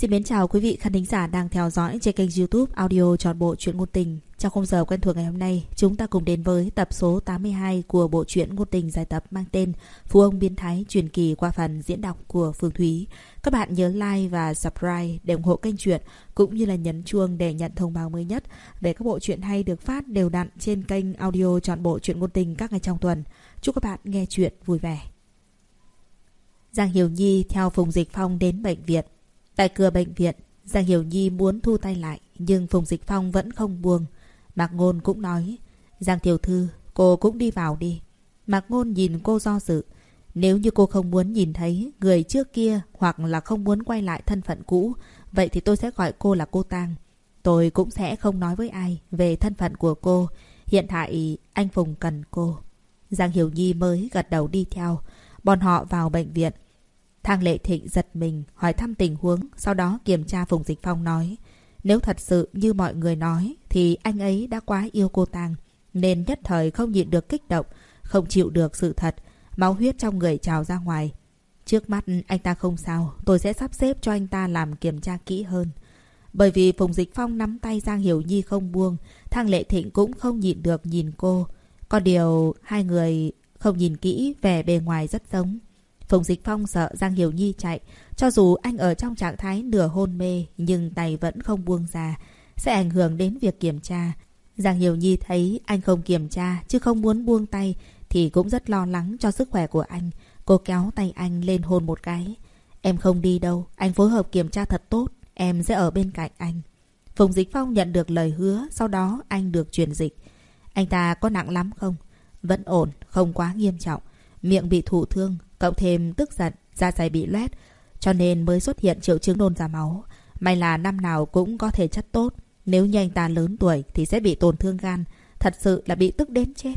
Xin mến chào quý vị khán thính giả đang theo dõi trên kênh youtube audio trọn bộ truyện ngôn tình. Trong khung giờ quen thuộc ngày hôm nay, chúng ta cùng đến với tập số 82 của bộ truyện ngôn tình dài tập mang tên Phú ông biến thái truyền kỳ qua phần diễn đọc của Phương Thúy. Các bạn nhớ like và subscribe để ủng hộ kênh truyện cũng như là nhấn chuông để nhận thông báo mới nhất về các bộ truyện hay được phát đều đặn trên kênh audio trọn bộ truyện ngôn tình các ngày trong tuần. Chúc các bạn nghe truyện vui vẻ. Giang Hiểu Nhi theo Phùng Dịch Phong đến bệnh viện. Tại cửa bệnh viện, Giang Hiểu Nhi muốn thu tay lại, nhưng Phùng Dịch Phong vẫn không buông. Mạc Ngôn cũng nói, Giang Tiểu Thư, cô cũng đi vào đi. Mạc Ngôn nhìn cô do dự. Nếu như cô không muốn nhìn thấy người trước kia hoặc là không muốn quay lại thân phận cũ, vậy thì tôi sẽ gọi cô là cô Tang. Tôi cũng sẽ không nói với ai về thân phận của cô. Hiện tại anh Phùng cần cô. Giang Hiểu Nhi mới gật đầu đi theo. Bọn họ vào bệnh viện. Thang Lệ Thịnh giật mình, hỏi thăm tình huống, sau đó kiểm tra Phùng Dịch Phong nói. Nếu thật sự như mọi người nói, thì anh ấy đã quá yêu cô Tang, nên nhất thời không nhịn được kích động, không chịu được sự thật, máu huyết trong người trào ra ngoài. Trước mắt anh ta không sao, tôi sẽ sắp xếp cho anh ta làm kiểm tra kỹ hơn. Bởi vì Phùng Dịch Phong nắm tay Giang Hiểu Nhi không buông, Thang Lệ Thịnh cũng không nhịn được nhìn cô. Có điều hai người không nhìn kỹ vẻ bề ngoài rất giống. Phùng Dịch Phong sợ Giang Hiểu Nhi chạy. Cho dù anh ở trong trạng thái nửa hôn mê, nhưng tay vẫn không buông ra. Sẽ ảnh hưởng đến việc kiểm tra. Giang Hiểu Nhi thấy anh không kiểm tra, chứ không muốn buông tay, thì cũng rất lo lắng cho sức khỏe của anh. Cô kéo tay anh lên hôn một cái. Em không đi đâu, anh phối hợp kiểm tra thật tốt. Em sẽ ở bên cạnh anh. Phùng Dịch Phong nhận được lời hứa, sau đó anh được truyền dịch. Anh ta có nặng lắm không? Vẫn ổn, không quá nghiêm trọng. Miệng bị thụ thương, Cộng thêm tức giận, da dày bị loét, cho nên mới xuất hiện triệu chứng nôn ra máu. May là năm nào cũng có thể chất tốt. Nếu như anh ta lớn tuổi thì sẽ bị tổn thương gan. Thật sự là bị tức đến chết.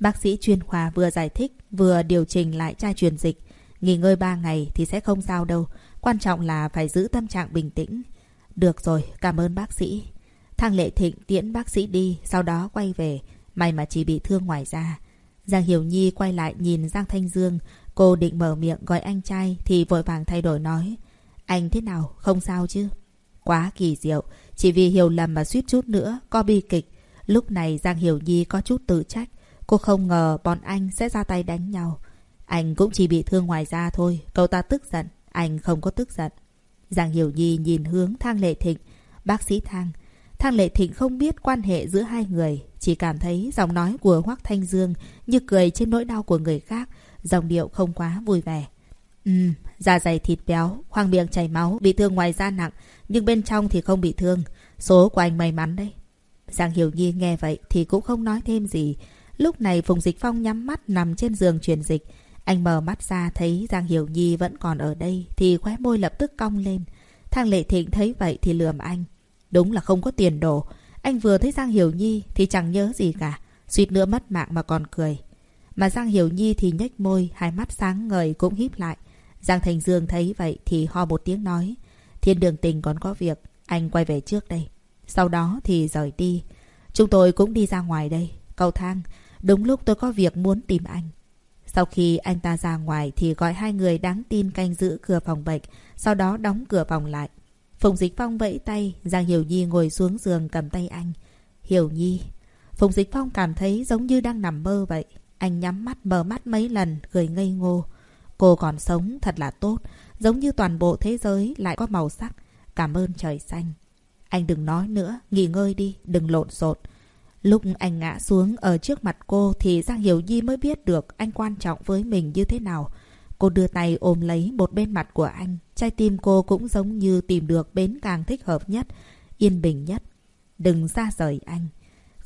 Bác sĩ chuyên khoa vừa giải thích, vừa điều chỉnh lại chai truyền dịch. Nghỉ ngơi 3 ngày thì sẽ không sao đâu. Quan trọng là phải giữ tâm trạng bình tĩnh. Được rồi, cảm ơn bác sĩ. Thang Lệ Thịnh tiễn bác sĩ đi, sau đó quay về. May mà chỉ bị thương ngoài da. Giang Hiểu Nhi quay lại nhìn Giang Thanh Dương, Cô định mở miệng gọi anh trai thì vội vàng thay đổi nói. Anh thế nào? Không sao chứ? Quá kỳ diệu. Chỉ vì hiểu lầm mà suýt chút nữa có bi kịch. Lúc này Giang Hiểu Nhi có chút tự trách. Cô không ngờ bọn anh sẽ ra tay đánh nhau. Anh cũng chỉ bị thương ngoài da thôi. Cậu ta tức giận. Anh không có tức giận. Giang Hiểu Nhi nhìn hướng Thang Lệ Thịnh. Bác sĩ Thang. Thang Lệ Thịnh không biết quan hệ giữa hai người. Chỉ cảm thấy giọng nói của Hoác Thanh Dương như cười trên nỗi đau của người khác Dòng điệu không quá vui vẻ. Ừm, da dày thịt béo, khoang miệng chảy máu, bị thương ngoài da nặng, nhưng bên trong thì không bị thương. Số của anh may mắn đấy. Giang Hiểu Nhi nghe vậy thì cũng không nói thêm gì. Lúc này Phùng Dịch Phong nhắm mắt nằm trên giường truyền dịch. Anh mở mắt ra thấy Giang Hiểu Nhi vẫn còn ở đây thì khóe môi lập tức cong lên. Thang Lệ Thịnh thấy vậy thì lườm anh. Đúng là không có tiền đồ. Anh vừa thấy Giang Hiểu Nhi thì chẳng nhớ gì cả. Suýt nữa mất mạng mà còn cười. Mà Giang Hiểu Nhi thì nhếch môi, hai mắt sáng ngời cũng híp lại. Giang Thành Dương thấy vậy thì ho một tiếng nói. Thiên đường tình còn có việc, anh quay về trước đây. Sau đó thì rời đi. Chúng tôi cũng đi ra ngoài đây. Cầu thang, đúng lúc tôi có việc muốn tìm anh. Sau khi anh ta ra ngoài thì gọi hai người đáng tin canh giữ cửa phòng bệnh, sau đó đóng cửa phòng lại. Phùng Dịch Phong vẫy tay, Giang Hiểu Nhi ngồi xuống giường cầm tay anh. Hiểu Nhi. Phùng Dịch Phong cảm thấy giống như đang nằm mơ vậy. Anh nhắm mắt mở mắt mấy lần, cười ngây ngô. Cô còn sống thật là tốt, giống như toàn bộ thế giới lại có màu sắc. Cảm ơn trời xanh. Anh đừng nói nữa, nghỉ ngơi đi, đừng lộn xộn. Lúc anh ngã xuống ở trước mặt cô thì Giang Hiểu Nhi mới biết được anh quan trọng với mình như thế nào. Cô đưa tay ôm lấy một bên mặt của anh. Trái tim cô cũng giống như tìm được bến càng thích hợp nhất, yên bình nhất. Đừng xa rời anh.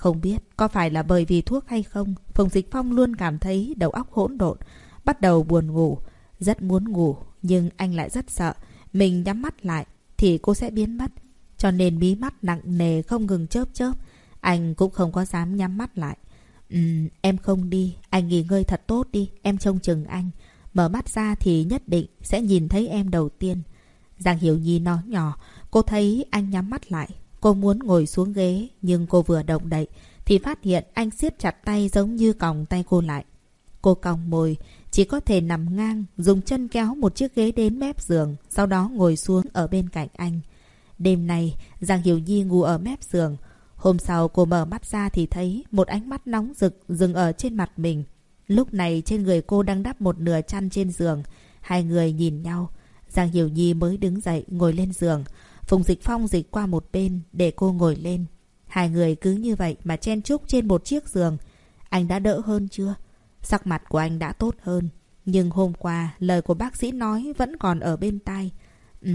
Không biết có phải là bởi vì thuốc hay không, Phùng Dịch Phong luôn cảm thấy đầu óc hỗn độn, bắt đầu buồn ngủ, rất muốn ngủ, nhưng anh lại rất sợ. Mình nhắm mắt lại thì cô sẽ biến mất, cho nên mí mắt nặng nề không ngừng chớp chớp. Anh cũng không có dám nhắm mắt lại. Ừ, em không đi, anh nghỉ ngơi thật tốt đi, em trông chừng anh. Mở mắt ra thì nhất định sẽ nhìn thấy em đầu tiên. Giang Hiểu Nhi nói nhỏ, cô thấy anh nhắm mắt lại, Cô muốn ngồi xuống ghế, nhưng cô vừa động đậy, thì phát hiện anh siết chặt tay giống như còng tay cô lại. Cô còng môi, Chỉ có thể nằm ngang, dùng chân kéo một chiếc ghế đến mép giường, sau đó ngồi xuống ở bên cạnh anh. Đêm nay, Giang Hiểu Nhi ngủ ở mép giường. Hôm sau cô mở mắt ra thì thấy một ánh mắt nóng rực dừng ở trên mặt mình. Lúc này trên người cô đang đắp một nửa chăn trên giường. Hai người nhìn nhau. Giang Hiểu Nhi mới đứng dậy ngồi lên giường. Phùng Dịch Phong dịch qua một bên để cô ngồi lên. Hai người cứ như vậy mà chen chúc trên một chiếc giường. Anh đã đỡ hơn chưa? Sắc mặt của anh đã tốt hơn. Nhưng hôm qua lời của bác sĩ nói vẫn còn ở bên tai. Ừ.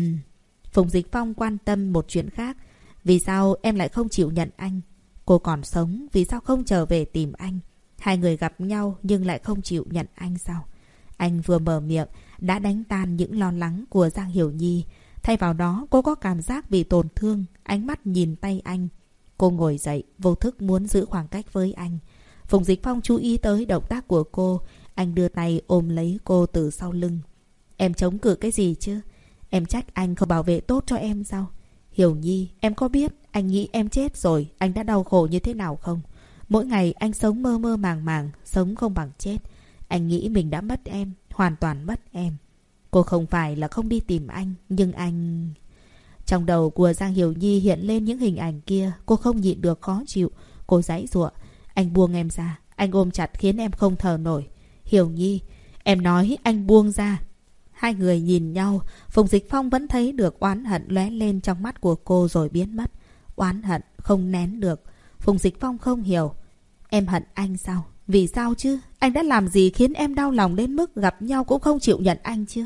Phùng Dịch Phong quan tâm một chuyện khác. Vì sao em lại không chịu nhận anh? Cô còn sống, vì sao không trở về tìm anh? Hai người gặp nhau nhưng lại không chịu nhận anh sao? Anh vừa mở miệng, đã đánh tan những lo lắng của Giang Hiểu Nhi. Thay vào đó, cô có cảm giác bị tổn thương, ánh mắt nhìn tay anh. Cô ngồi dậy, vô thức muốn giữ khoảng cách với anh. Phùng Dịch Phong chú ý tới động tác của cô. Anh đưa tay ôm lấy cô từ sau lưng. Em chống cự cái gì chứ? Em trách anh không bảo vệ tốt cho em sao? Hiểu Nhi, em có biết anh nghĩ em chết rồi, anh đã đau khổ như thế nào không? Mỗi ngày anh sống mơ mơ màng màng, sống không bằng chết. Anh nghĩ mình đã mất em, hoàn toàn mất em. Cô không phải là không đi tìm anh, nhưng anh... Trong đầu của Giang Hiểu Nhi hiện lên những hình ảnh kia, cô không nhịn được khó chịu. Cô giãy giụa, anh buông em ra, anh ôm chặt khiến em không thở nổi. Hiểu Nhi, em nói anh buông ra. Hai người nhìn nhau, Phùng Dịch Phong vẫn thấy được oán hận lóe lên trong mắt của cô rồi biến mất. Oán hận không nén được. Phùng Dịch Phong không hiểu. Em hận anh sao? Vì sao chứ? Anh đã làm gì khiến em đau lòng đến mức gặp nhau cũng không chịu nhận anh chưa?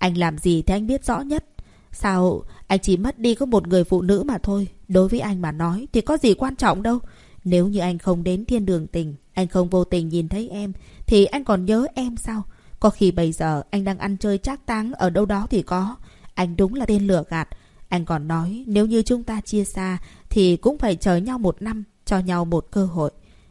Anh làm gì thì anh biết rõ nhất. Sao anh chỉ mất đi có một người phụ nữ mà thôi. Đối với anh mà nói thì có gì quan trọng đâu. Nếu như anh không đến thiên đường tình, anh không vô tình nhìn thấy em, thì anh còn nhớ em sao? Có khi bây giờ anh đang ăn chơi trác táng ở đâu đó thì có. Anh đúng là tên lửa gạt. Anh còn nói nếu như chúng ta chia xa thì cũng phải chờ nhau một năm, cho nhau một cơ hội.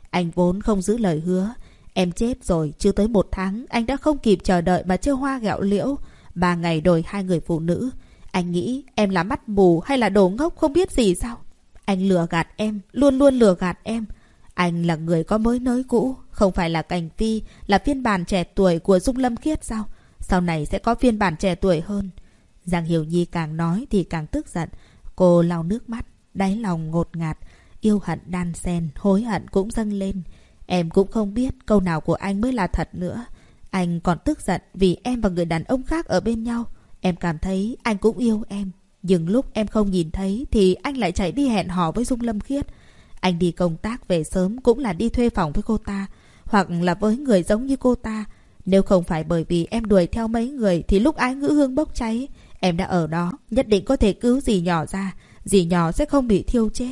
Anh vốn không giữ lời hứa. Em chết rồi, chưa tới một tháng, anh đã không kịp chờ đợi mà chơi hoa gạo liễu. Ba ngày đổi hai người phụ nữ. Anh nghĩ em là mắt mù hay là đồ ngốc không biết gì sao? Anh lừa gạt em, luôn luôn lừa gạt em. Anh là người có mới nới cũ, không phải là Cảnh Phi, là phiên bản trẻ tuổi của Dung Lâm Khiết sao? Sau này sẽ có phiên bản trẻ tuổi hơn. Giang Hiểu Nhi càng nói thì càng tức giận. Cô lau nước mắt, đáy lòng ngột ngạt, yêu hận đan xen, hối hận cũng dâng lên. Em cũng không biết câu nào của anh mới là thật nữa. Anh còn tức giận vì em và người đàn ông khác ở bên nhau. Em cảm thấy anh cũng yêu em. Nhưng lúc em không nhìn thấy thì anh lại chạy đi hẹn hò với Dung Lâm Khiết. Anh đi công tác về sớm cũng là đi thuê phòng với cô ta. Hoặc là với người giống như cô ta. Nếu không phải bởi vì em đuổi theo mấy người thì lúc ái ngữ hương bốc cháy. Em đã ở đó, nhất định có thể cứu dì nhỏ ra. Dì nhỏ sẽ không bị thiêu chết.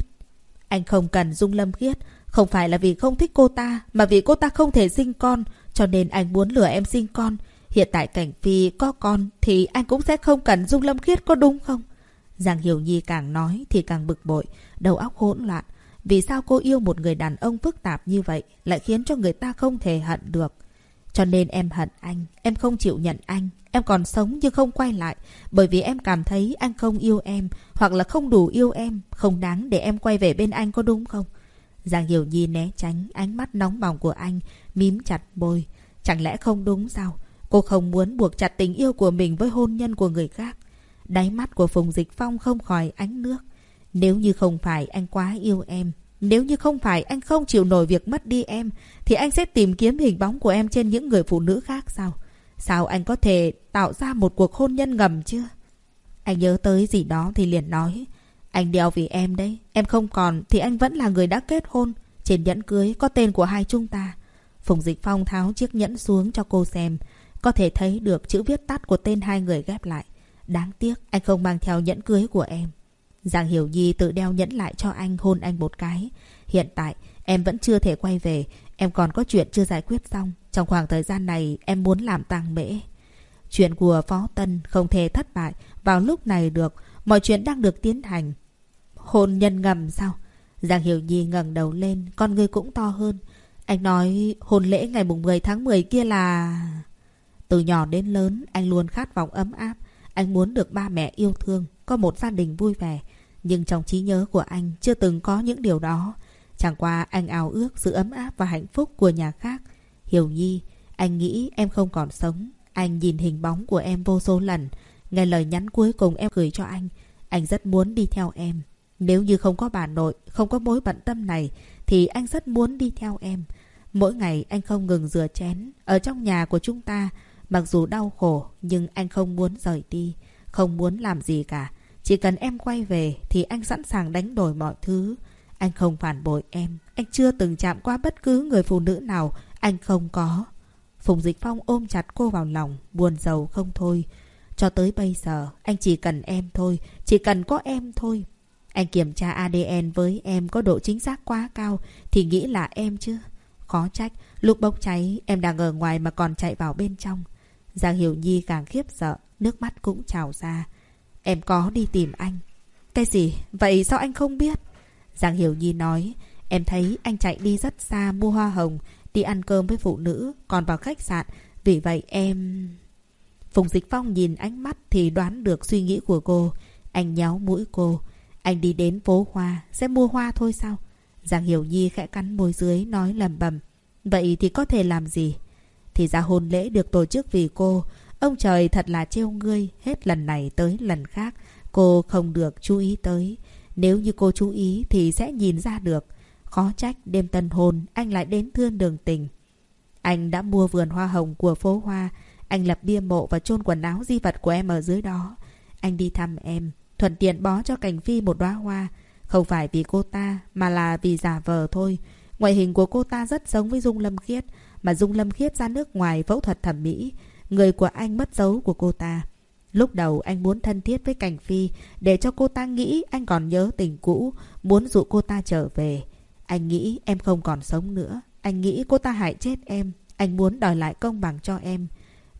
Anh không cần Dung Lâm Khiết. Không phải là vì không thích cô ta, mà vì cô ta không thể sinh con. Cho nên anh muốn lừa em sinh con. Hiện tại Cảnh Phi có con thì anh cũng sẽ không cần Dung Lâm Khiết có đúng không? Giang Hiểu Nhi càng nói thì càng bực bội, đầu óc hỗn loạn. Vì sao cô yêu một người đàn ông phức tạp như vậy lại khiến cho người ta không thể hận được? Cho nên em hận anh, em không chịu nhận anh. Em còn sống nhưng không quay lại bởi vì em cảm thấy anh không yêu em hoặc là không đủ yêu em, không đáng để em quay về bên anh có đúng không? Giang Hiểu Nhi né tránh ánh mắt nóng bỏng của anh, mím chặt môi. Chẳng lẽ không đúng sao? Cô không muốn buộc chặt tình yêu của mình với hôn nhân của người khác. Đáy mắt của Phùng Dịch Phong không khỏi ánh nước. Nếu như không phải anh quá yêu em, nếu như không phải anh không chịu nổi việc mất đi em, thì anh sẽ tìm kiếm hình bóng của em trên những người phụ nữ khác sao? Sao anh có thể tạo ra một cuộc hôn nhân ngầm chưa? Anh nhớ tới gì đó thì liền nói. Anh đeo vì em đấy. Em không còn thì anh vẫn là người đã kết hôn. Trên nhẫn cưới có tên của hai chúng ta. Phùng Dịch Phong tháo chiếc nhẫn xuống cho cô xem. Có thể thấy được chữ viết tắt của tên hai người ghép lại. Đáng tiếc, anh không mang theo nhẫn cưới của em. Giang Hiểu Nhi tự đeo nhẫn lại cho anh, hôn anh một cái. Hiện tại, em vẫn chưa thể quay về. Em còn có chuyện chưa giải quyết xong. Trong khoảng thời gian này, em muốn làm tang mễ. Chuyện của Phó Tân không thể thất bại vào lúc này được. Mọi chuyện đang được tiến hành. Hôn nhân ngầm sao? Giang Hiểu Nhi ngẩng đầu lên, con người cũng to hơn. Anh nói hôn lễ ngày mùng 10 tháng 10 kia là... Từ nhỏ đến lớn, anh luôn khát vọng ấm áp. Anh muốn được ba mẹ yêu thương, có một gia đình vui vẻ. Nhưng trong trí nhớ của anh chưa từng có những điều đó. Chẳng qua anh ao ước sự ấm áp và hạnh phúc của nhà khác. Hiểu Nhi, Anh nghĩ em không còn sống. Anh nhìn hình bóng của em vô số lần. Nghe lời nhắn cuối cùng em gửi cho anh. Anh rất muốn đi theo em. Nếu như không có bà nội, không có mối bận tâm này, thì anh rất muốn đi theo em. Mỗi ngày anh không ngừng rửa chén. Ở trong nhà của chúng ta, mặc dù đau khổ, nhưng anh không muốn rời đi. Không muốn làm gì cả. Chỉ cần em quay về thì anh sẵn sàng đánh đổi mọi thứ. Anh không phản bội em. Anh chưa từng chạm qua bất cứ người phụ nữ nào. Anh không có. Phùng Dịch Phong ôm chặt cô vào lòng, buồn giàu không thôi. Cho tới bây giờ, anh chỉ cần em thôi, chỉ cần có em thôi. Anh kiểm tra ADN với em có độ chính xác quá cao thì nghĩ là em chứ. Khó trách, lúc bốc cháy em đang ở ngoài mà còn chạy vào bên trong. Giang Hiểu Nhi càng khiếp sợ, nước mắt cũng trào ra. Em có đi tìm anh. Cái gì? Vậy sao anh không biết? Giang Hiểu Nhi nói, em thấy anh chạy đi rất xa mua hoa hồng, đi ăn cơm với phụ nữ, còn vào khách sạn. Vì vậy em... Phùng Dịch Phong nhìn ánh mắt thì đoán được suy nghĩ của cô. Anh nhéo mũi cô. Anh đi đến phố hoa, sẽ mua hoa thôi sao? Giang Hiểu Nhi khẽ cắn môi dưới nói lầm bầm. Vậy thì có thể làm gì? Thì ra hôn lễ được tổ chức vì cô. Ông trời thật là trêu ngươi, hết lần này tới lần khác. Cô không được chú ý tới. Nếu như cô chú ý thì sẽ nhìn ra được. Khó trách đêm tân hôn anh lại đến thương đường tình. Anh đã mua vườn hoa hồng của phố hoa. Anh lập bia mộ và chôn quần áo di vật của em ở dưới đó. Anh đi thăm em, thuận tiện bó cho Cảnh Phi một đóa hoa. Không phải vì cô ta, mà là vì giả vờ thôi. Ngoại hình của cô ta rất giống với Dung Lâm Khiết, mà Dung Lâm Khiết ra nước ngoài phẫu thuật thẩm mỹ. Người của anh mất dấu của cô ta. Lúc đầu anh muốn thân thiết với Cảnh Phi để cho cô ta nghĩ anh còn nhớ tình cũ, muốn dụ cô ta trở về. Anh nghĩ em không còn sống nữa. Anh nghĩ cô ta hại chết em. Anh muốn đòi lại công bằng cho em.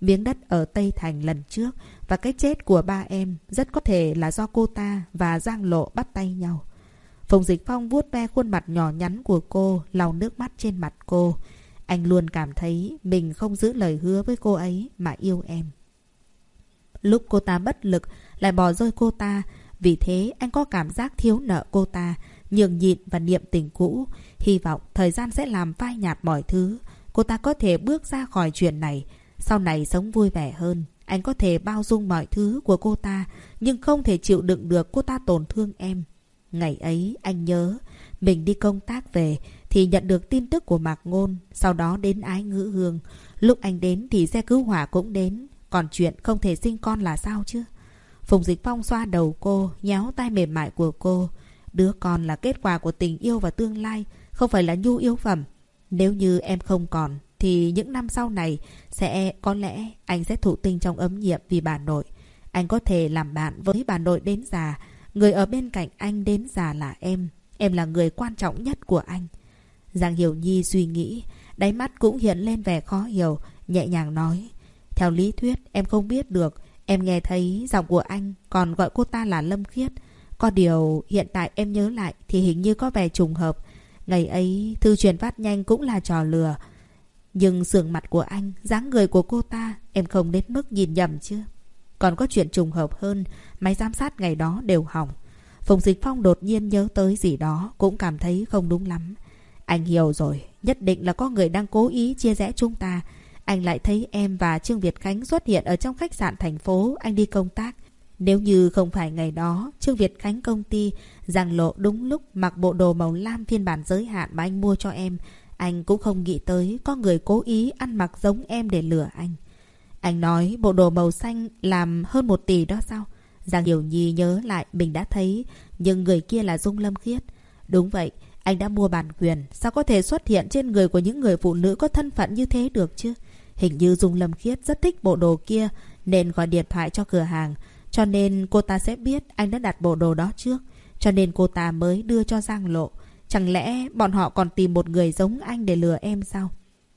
Miếng đất ở Tây Thành lần trước và cái chết của ba em rất có thể là do cô ta và Giang Lộ bắt tay nhau. Phùng Dịch Phong vuốt ve khuôn mặt nhỏ nhắn của cô, lau nước mắt trên mặt cô. Anh luôn cảm thấy mình không giữ lời hứa với cô ấy mà yêu em. Lúc cô ta bất lực, lại bỏ rơi cô ta. Vì thế anh có cảm giác thiếu nợ cô ta, nhường nhịn và niệm tình cũ. Hy vọng thời gian sẽ làm phai nhạt mọi thứ. Cô ta có thể bước ra khỏi chuyện này. Sau này sống vui vẻ hơn. Anh có thể bao dung mọi thứ của cô ta, nhưng không thể chịu đựng được cô ta tổn thương em. Ngày ấy anh nhớ, mình đi công tác về thì nhận được tin tức của Mạc Ngôn, sau đó đến Ái Ngữ Hương. Lúc anh đến thì xe cứu hỏa cũng đến, còn chuyện không thể sinh con là sao chứ? Phùng Dịch Phong xoa đầu cô, nhéo tay mềm mại của cô. Đứa con là kết quả của tình yêu và tương lai, không phải là nhu yếu phẩm. Nếu như em không còn, thì những năm sau này sẽ có lẽ anh sẽ thụ tinh trong ấm nhiệm vì bà nội. Anh có thể làm bạn với bà nội đến già. Người ở bên cạnh anh đến già là em. Em là người quan trọng nhất của anh. Giang Hiểu Nhi suy nghĩ, đáy mắt cũng hiện lên vẻ khó hiểu, nhẹ nhàng nói. Theo lý thuyết, em không biết được. Em nghe thấy giọng của anh còn gọi cô ta là Lâm Khiết. Có điều hiện tại em nhớ lại thì hình như có vẻ trùng hợp. Ngày ấy, thư truyền phát nhanh cũng là trò lừa. Nhưng sườn mặt của anh, dáng người của cô ta, em không đến mức nhìn nhầm chứ. Còn có chuyện trùng hợp hơn, máy giám sát ngày đó đều hỏng. Phùng Dịch Phong đột nhiên nhớ tới gì đó, cũng cảm thấy không đúng lắm. Anh hiểu rồi, nhất định là có người đang cố ý chia rẽ chúng ta. Anh lại thấy em và Trương Việt Khánh xuất hiện ở trong khách sạn thành phố anh đi công tác. Nếu như không phải ngày đó, Trương Việt Khánh công ty giang lộ đúng lúc mặc bộ đồ màu lam phiên bản giới hạn mà anh mua cho em, anh cũng không nghĩ tới có người cố ý ăn mặc giống em để lừa anh. Anh nói bộ đồ màu xanh làm hơn một tỷ đó sao? Giang Hiểu Nhi nhớ lại mình đã thấy, nhưng người kia là Dung Lâm Khiết. Đúng vậy, anh đã mua bản quyền, sao có thể xuất hiện trên người của những người phụ nữ có thân phận như thế được chứ? Hình như Dung Lâm Khiết rất thích bộ đồ kia, nên gọi điện thoại cho cửa hàng. Cho nên cô ta sẽ biết anh đã đặt bộ đồ đó trước. Cho nên cô ta mới đưa cho Giang Lộ. Chẳng lẽ bọn họ còn tìm một người giống anh để lừa em sao?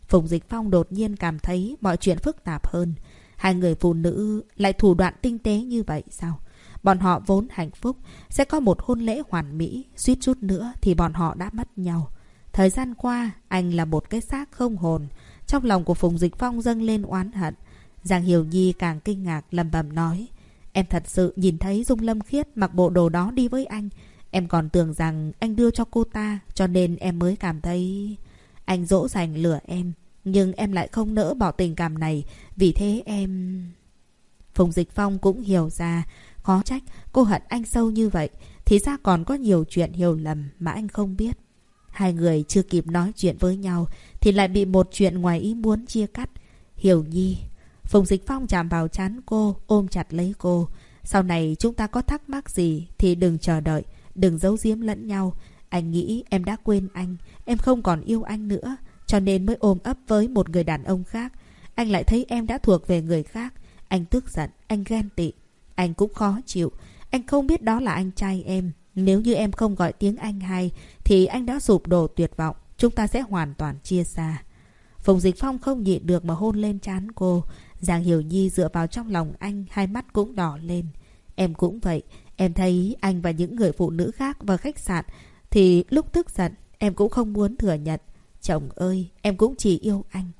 Phùng Dịch Phong đột nhiên cảm thấy mọi chuyện phức tạp hơn. Hai người phụ nữ lại thủ đoạn tinh tế như vậy sao? Bọn họ vốn hạnh phúc, sẽ có một hôn lễ hoàn mỹ, suýt chút nữa thì bọn họ đã mất nhau. Thời gian qua, anh là một cái xác không hồn. Trong lòng của Phùng Dịch Phong dâng lên oán hận. Giang Hiểu Nhi càng kinh ngạc lầm bầm nói. Em thật sự nhìn thấy Dung Lâm Khiết mặc bộ đồ đó đi với anh. Em còn tưởng rằng anh đưa cho cô ta, cho nên em mới cảm thấy... Anh dỗ dành lừa em. Nhưng em lại không nỡ bỏ tình cảm này. Vì thế em... Phùng Dịch Phong cũng hiểu ra. Khó trách cô hận anh sâu như vậy. Thì ra còn có nhiều chuyện hiểu lầm mà anh không biết. Hai người chưa kịp nói chuyện với nhau thì lại bị một chuyện ngoài ý muốn chia cắt. Hiểu Nhi. Phùng Dịch Phong chạm vào chán cô, ôm chặt lấy cô. Sau này chúng ta có thắc mắc gì thì đừng chờ đợi, đừng giấu giếm lẫn nhau. Anh nghĩ em đã quên anh, em không còn yêu anh nữa, cho nên mới ôm ấp với một người đàn ông khác. Anh lại thấy em đã thuộc về người khác. Anh tức giận, anh ghen tị. Anh cũng khó chịu. Anh không biết đó là anh trai em. Nếu như em không gọi tiếng anh hay, thì anh đã sụp đổ tuyệt vọng. Chúng ta sẽ hoàn toàn chia xa. Phùng Dịch Phong không nhịn được mà hôn lên trán cô. Giang Hiểu Nhi dựa vào trong lòng anh, hai mắt cũng đỏ lên. Em cũng vậy. Em thấy anh và những người phụ nữ khác vào khách sạn thì lúc tức giận em cũng không muốn thừa nhận. Chồng ơi, em cũng chỉ yêu anh.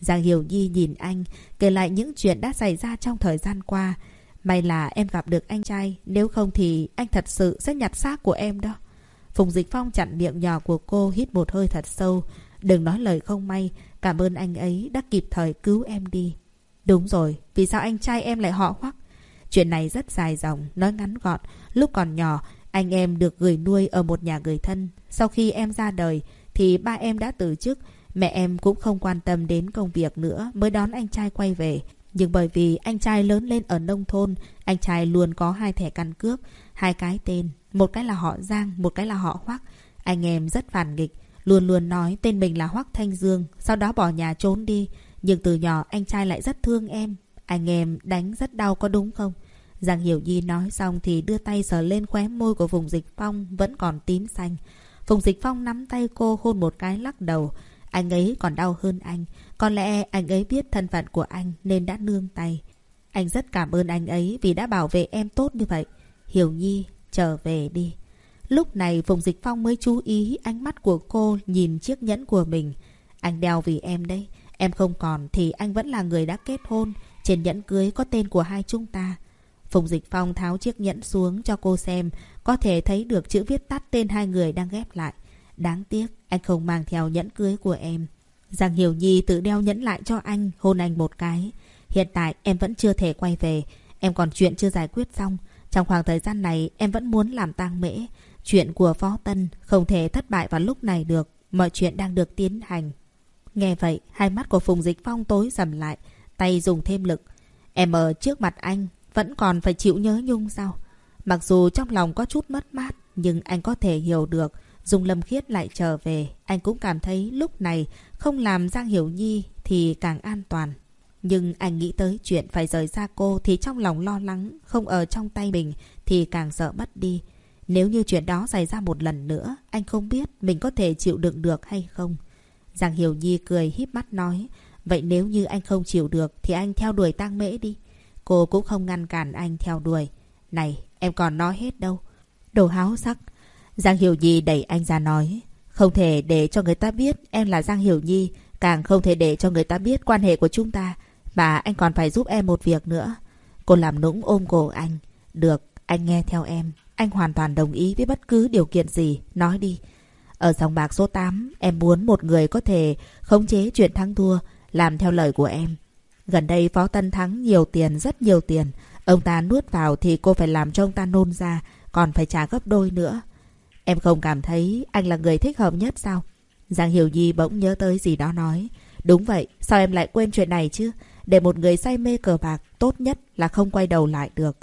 Giang Hiểu Nhi nhìn anh, kể lại những chuyện đã xảy ra trong thời gian qua. May là em gặp được anh trai, nếu không thì anh thật sự sẽ nhặt xác của em đó. Phùng Dịch Phong chặn miệng nhỏ của cô hít một hơi thật sâu. Đừng nói lời không may, cảm ơn anh ấy đã kịp thời cứu em đi. Đúng rồi, vì sao anh trai em lại họ hoắc? Chuyện này rất dài dòng, nói ngắn gọn. Lúc còn nhỏ, anh em được gửi nuôi ở một nhà người thân. Sau khi em ra đời, thì ba em đã từ chức. Mẹ em cũng không quan tâm đến công việc nữa mới đón anh trai quay về. Nhưng bởi vì anh trai lớn lên ở nông thôn, anh trai luôn có hai thẻ căn cước, hai cái tên. Một cái là họ Giang, một cái là họ Hoắc. Anh em rất phản nghịch, luôn luôn nói tên mình là Hoắc Thanh Dương, sau đó bỏ nhà trốn đi. Nhưng từ nhỏ anh trai lại rất thương em. Anh em đánh rất đau có đúng không? Giang Hiểu Nhi nói xong thì đưa tay sờ lên khóe môi của Phùng Dịch Phong vẫn còn tím xanh. Phùng Dịch Phong nắm tay cô hôn một cái lắc đầu. Anh ấy còn đau hơn anh. Có lẽ anh ấy biết thân phận của anh nên đã nương tay. Anh rất cảm ơn anh ấy vì đã bảo vệ em tốt như vậy. Hiểu Nhi, trở về đi. Lúc này Phùng Dịch Phong mới chú ý ánh mắt của cô nhìn chiếc nhẫn của mình. Anh đeo vì em đấy. Em không còn thì anh vẫn là người đã kết hôn. Trên nhẫn cưới có tên của hai chúng ta. Phùng Dịch Phong tháo chiếc nhẫn xuống cho cô xem. Có thể thấy được chữ viết tắt tên hai người đang ghép lại. Đáng tiếc anh không mang theo nhẫn cưới của em. Giang Hiểu Nhi tự đeo nhẫn lại cho anh, hôn anh một cái. Hiện tại em vẫn chưa thể quay về. Em còn chuyện chưa giải quyết xong. Trong khoảng thời gian này em vẫn muốn làm tang mễ. Chuyện của Phó Tân không thể thất bại vào lúc này được. Mọi chuyện đang được tiến hành. Nghe vậy, hai mắt của Phùng Dịch Phong tối sầm lại, tay dùng thêm lực. Em ở trước mặt anh, vẫn còn phải chịu nhớ nhung sao? Mặc dù trong lòng có chút mất mát, nhưng anh có thể hiểu được. Dùng Lâm Khiết lại trở về, anh cũng cảm thấy lúc này không làm Giang Hiểu Nhi thì càng an toàn. Nhưng anh nghĩ tới chuyện phải rời xa cô thì trong lòng lo lắng, không ở trong tay mình thì càng sợ mất đi. Nếu như chuyện đó xảy ra một lần nữa, anh không biết mình có thể chịu đựng được hay không. Giang Hiểu Nhi cười híp mắt nói, vậy nếu như anh không chịu được thì anh theo đuổi tang mễ đi. Cô cũng không ngăn cản anh theo đuổi. Này, em còn nói hết đâu. Đồ háo sắc. Giang Hiểu Nhi đẩy anh ra nói, không thể để cho người ta biết em là Giang Hiểu Nhi, càng không thể để cho người ta biết quan hệ của chúng ta. Mà anh còn phải giúp em một việc nữa. Cô làm nũng ôm cổ anh. Được, anh nghe theo em. Anh hoàn toàn đồng ý với bất cứ điều kiện gì. Nói đi. Ở sòng bạc số 8, em muốn một người có thể khống chế chuyện thắng thua, làm theo lời của em. Gần đây Phó Tân thắng nhiều tiền, rất nhiều tiền. Ông ta nuốt vào thì cô phải làm cho ông ta nôn ra, còn phải trả gấp đôi nữa. Em không cảm thấy anh là người thích hợp nhất sao? Giang Hiểu Nhi bỗng nhớ tới gì đó nói. Đúng vậy, sao em lại quên chuyện này chứ? Để một người say mê cờ bạc, tốt nhất là không quay đầu lại được.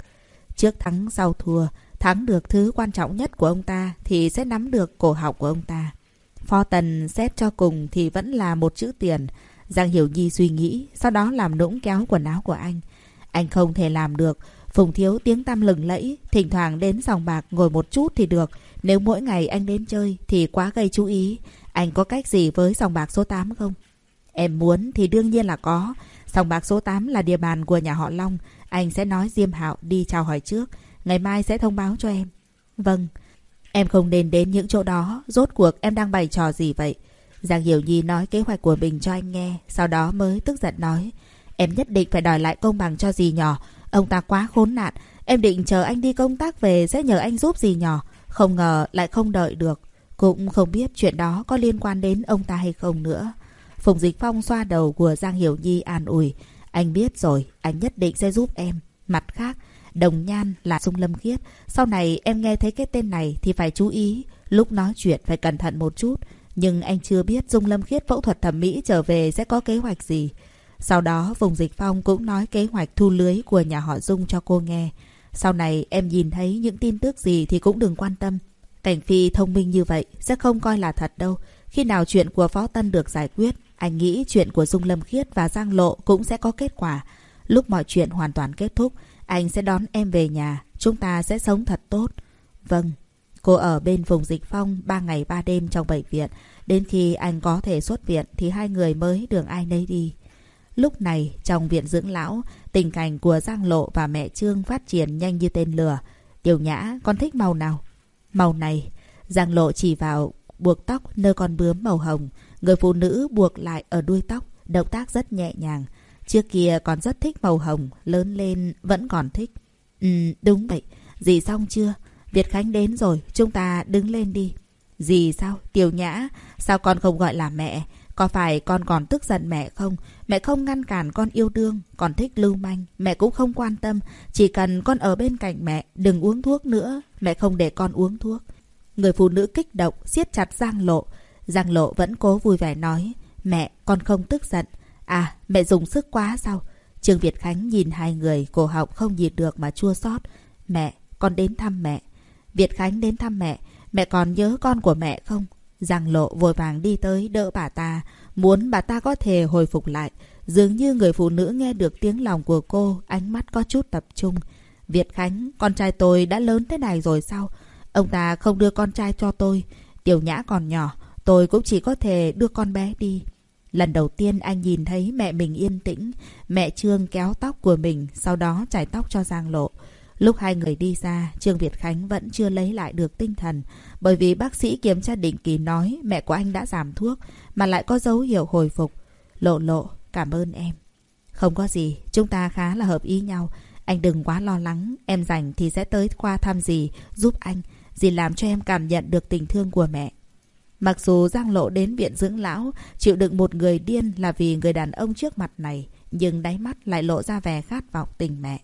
Trước thắng sau thua, thắng được thứ quan trọng nhất của ông ta thì sẽ nắm được cổ họng của ông ta. Phó Tần xét cho cùng thì vẫn là một chữ tiền. Giang Hiểu Nhi suy nghĩ, sau đó làm nũng kéo quần áo của anh. Anh không thể làm được. Phùng Thiếu tiếng tăm lừng lẫy, thỉnh thoảng đến sòng bạc ngồi một chút thì được. Nếu mỗi ngày anh đến chơi thì quá gây chú ý. Anh có cách gì với sòng bạc số 8 không? Em muốn thì đương nhiên là có. Sòng bạc số 8 là địa bàn của nhà họ Long. Anh sẽ nói Diêm Hạo đi chào hỏi trước. Ngày mai sẽ thông báo cho em. Vâng. Em không nên đến những chỗ đó. Rốt cuộc em đang bày trò gì vậy? Giang Hiểu Nhi nói kế hoạch của mình cho anh nghe. Sau đó mới tức giận nói. Em nhất định phải đòi lại công bằng cho dì nhỏ. Ông ta quá khốn nạn. Em định chờ anh đi công tác về sẽ nhờ anh giúp dì nhỏ. Không ngờ lại không đợi được. Cũng không biết chuyện đó có liên quan đến ông ta hay không nữa. Phùng Dịch Phong xoa đầu của Giang Hiểu Nhi an ủi. Anh biết rồi, anh nhất định sẽ giúp em. Mặt khác, Đồng Nhan là Dung Lâm Khiết. Sau này em nghe thấy cái tên này thì phải chú ý. Lúc nói chuyện phải cẩn thận một chút. Nhưng anh chưa biết Dung Lâm Khiết phẫu thuật thẩm mỹ trở về sẽ có kế hoạch gì. Sau đó, vùng Dịch Phong cũng nói kế hoạch thu lưới của nhà họ Dung cho cô nghe. Sau này em nhìn thấy những tin tức gì thì cũng đừng quan tâm. Cảnh Phi thông minh như vậy sẽ không coi là thật đâu. Khi nào chuyện của Phó Tân được giải quyết, anh nghĩ chuyện của Dung Lâm Khiết và Giang Lộ cũng sẽ có kết quả. Lúc mọi chuyện hoàn toàn kết thúc, anh sẽ đón em về nhà. Chúng ta sẽ sống thật tốt. Vâng. Cô ở bên vùng dịch phong 3 ngày 3 đêm trong bệnh viện. Đến khi anh có thể xuất viện thì hai người mới đường ai nấy đi. Lúc này, trong viện dưỡng lão, tình cảnh của Giang Lộ và mẹ Trương phát triển nhanh như tên lửa. Tiểu Nhã, con thích màu nào? Màu này. Giang Lộ chỉ vào buộc tóc nơi con bướm màu hồng. Người phụ nữ buộc lại ở đuôi tóc, động tác rất nhẹ nhàng. Trước kia còn rất thích màu hồng, lớn lên vẫn còn thích. Ừ, đúng vậy. Dì xong chưa? Việt Khánh đến rồi, chúng ta đứng lên đi. Dì sao? Tiểu Nhã, sao con không gọi là mẹ? Có phải con còn tức giận mẹ không? Mẹ không ngăn cản con yêu đương, còn thích lưu manh. Mẹ cũng không quan tâm. Chỉ cần con ở bên cạnh mẹ, đừng uống thuốc nữa. Mẹ không để con uống thuốc. Người phụ nữ kích động, siết chặt Giang Lộ. Giang Lộ vẫn cố vui vẻ nói. Mẹ, con không tức giận. À, mẹ dùng sức quá sao? Trương Việt Khánh nhìn hai người, cổ họng không nhìn được mà chua xót. Mẹ, con đến thăm mẹ. Việt Khánh đến thăm mẹ. Mẹ còn nhớ con của mẹ không? Giang lộ vội vàng đi tới đỡ bà ta, muốn bà ta có thể hồi phục lại. Dường như người phụ nữ nghe được tiếng lòng của cô, ánh mắt có chút tập trung. Việt Khánh, con trai tôi đã lớn thế này rồi sao? Ông ta không đưa con trai cho tôi. Tiểu Nhã còn nhỏ, tôi cũng chỉ có thể đưa con bé đi. Lần đầu tiên anh nhìn thấy mẹ mình yên tĩnh, mẹ Trương kéo tóc của mình, sau đó chải tóc cho Giang Lộ. Lúc hai người đi ra, Trương Việt Khánh vẫn chưa lấy lại được tinh thần, bởi vì bác sĩ kiểm tra định kỳ nói mẹ của anh đã giảm thuốc, mà lại có dấu hiệu hồi phục. Lộ lộ, cảm ơn em. Không có gì, chúng ta khá là hợp ý nhau. Anh đừng quá lo lắng, em rảnh thì sẽ tới qua thăm dì, giúp anh. Dì làm cho em cảm nhận được tình thương của mẹ. Mặc dù Giang Lộ đến viện dưỡng lão, chịu đựng một người điên là vì người đàn ông trước mặt này, nhưng đáy mắt lại lộ ra vẻ khát vọng tình mẹ.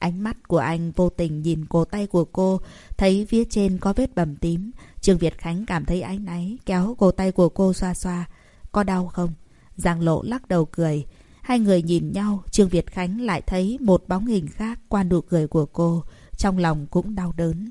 Ánh mắt của anh vô tình nhìn cổ tay của cô, thấy phía trên có vết bầm tím. Trương Việt Khánh cảm thấy áy náy, kéo cổ tay của cô xoa xoa. Có đau không? Giang Lộ lắc đầu cười. Hai người nhìn nhau, Trương Việt Khánh lại thấy một bóng hình khác qua nụ cười của cô. Trong lòng cũng đau đớn.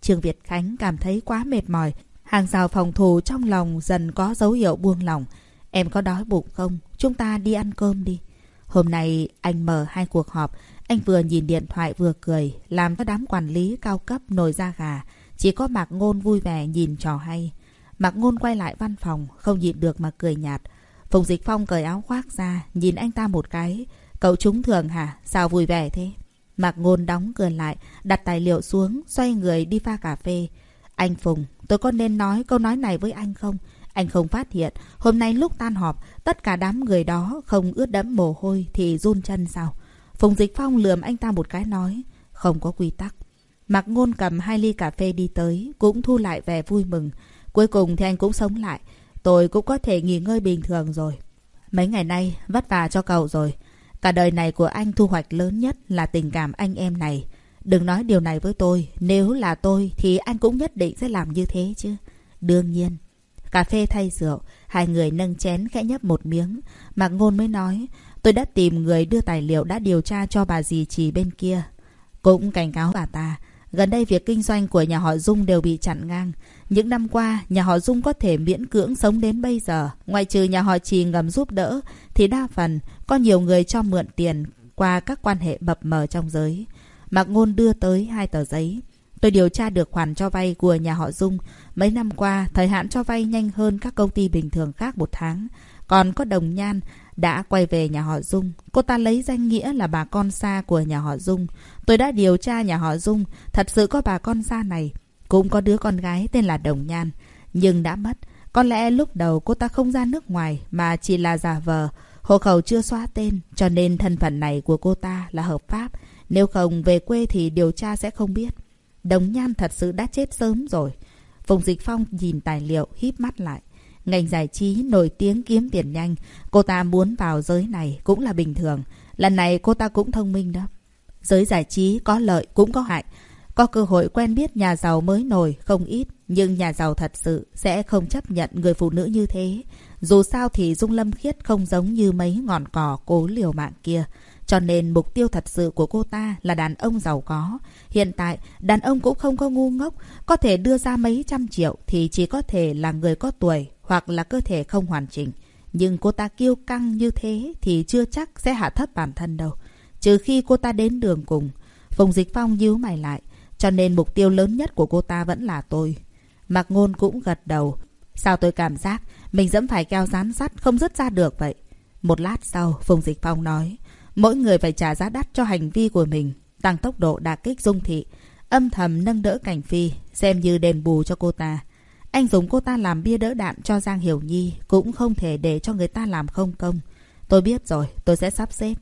Trương Việt Khánh cảm thấy quá mệt mỏi. Hàng rào phòng thủ trong lòng dần có dấu hiệu buông lỏng. Em có đói bụng không? Chúng ta đi ăn cơm đi. Hôm nay anh mở hai cuộc họp. Anh vừa nhìn điện thoại vừa cười, làm cho đám quản lý cao cấp nổi da gà. Chỉ có Mạc Ngôn vui vẻ nhìn trò hay. Mạc Ngôn quay lại văn phòng, không nhịn được mà cười nhạt. Phùng Dịch Phong cởi áo khoác ra, nhìn anh ta một cái. Cậu trúng thường hả? Sao vui vẻ thế? Mạc Ngôn đóng cửa lại, đặt tài liệu xuống, xoay người đi pha cà phê. Anh Phùng, tôi có nên nói câu nói này với anh không? Anh không phát hiện, hôm nay lúc tan họp, tất cả đám người đó không ướt đẫm mồ hôi thì run chân sao? Phùng Dịch Phong lườm anh ta một cái nói, không có quy tắc. Mạc Ngôn cầm hai ly cà phê đi tới, cũng thu lại vẻ vui mừng. Cuối cùng thì anh cũng sống lại. Tôi cũng có thể nghỉ ngơi bình thường rồi. Mấy ngày nay vất vả cho cậu rồi. Cả đời này của anh thu hoạch lớn nhất là tình cảm anh em này. Đừng nói điều này với tôi. Nếu là tôi thì anh cũng nhất định sẽ làm như thế chứ. Đương nhiên. Cà phê thay rượu. Hai người nâng chén khẽ nhấp một miếng. Mạc Ngôn mới nói. Tôi đã tìm người đưa tài liệu đã điều tra cho bà dì trì bên kia. Cũng cảnh cáo bà ta. Gần đây việc kinh doanh của nhà họ Dung đều bị chặn ngang. Những năm qua, nhà họ Dung có thể miễn cưỡng sống đến bây giờ. Ngoài trừ nhà họ Trì ngầm giúp đỡ, thì đa phần có nhiều người cho mượn tiền qua các quan hệ mập mờ trong giới. Mạc Ngôn đưa tới hai tờ giấy. Tôi điều tra được khoản cho vay của nhà họ Dung. Mấy năm qua, thời hạn cho vay nhanh hơn các công ty bình thường khác một tháng. Còn có đồng nhan đã quay về nhà họ Dung. Cô ta lấy danh nghĩa là bà con xa của nhà họ Dung. Tôi đã điều tra nhà họ Dung. Thật sự có bà con xa này. Cũng có đứa con gái tên là Đồng Nhan. Nhưng đã mất. Có lẽ lúc đầu cô ta không ra nước ngoài, mà chỉ là giả vờ. Hộ khẩu chưa xóa tên, cho nên thân phận này của cô ta là hợp pháp. Nếu không, về quê thì điều tra sẽ không biết. Đồng Nhan thật sự đã chết sớm rồi. Phùng Dịch Phong nhìn tài liệu, híp mắt lại. Ngành giải trí nổi tiếng kiếm tiền nhanh. Cô ta muốn vào giới này cũng là bình thường. Lần này cô ta cũng thông minh đó. Giới giải trí có lợi cũng có hại. Có cơ hội quen biết nhà giàu mới nổi không ít. Nhưng nhà giàu thật sự sẽ không chấp nhận người phụ nữ như thế. Dù sao thì Dung Lâm Khiết không giống như mấy ngọn cỏ cố liều mạng kia. Cho nên mục tiêu thật sự của cô ta là đàn ông giàu có. Hiện tại, đàn ông cũng không có ngu ngốc. Có thể đưa ra mấy trăm triệu thì chỉ có thể là người có tuổi hoặc là cơ thể không hoàn chỉnh. Nhưng cô ta kiêu căng như thế thì chưa chắc sẽ hạ thấp bản thân đâu. Trừ khi cô ta đến đường cùng. Phùng Dịch Phong nhíu mày lại. Cho nên mục tiêu lớn nhất của cô ta vẫn là tôi. Mạc Ngôn cũng gật đầu. Sao tôi cảm giác mình dẫm phải keo rán sắt không dứt ra được vậy? Một lát sau, Phùng Dịch Phong nói. Mỗi người phải trả giá đắt cho hành vi của mình. Tăng tốc độ đả kích dung thị. Âm thầm nâng đỡ cảnh phi. Xem như đền bù cho cô ta. Anh dùng cô ta làm bia đỡ đạn cho Giang Hiểu Nhi. Cũng không thể để cho người ta làm không công. Tôi biết rồi. Tôi sẽ sắp xếp.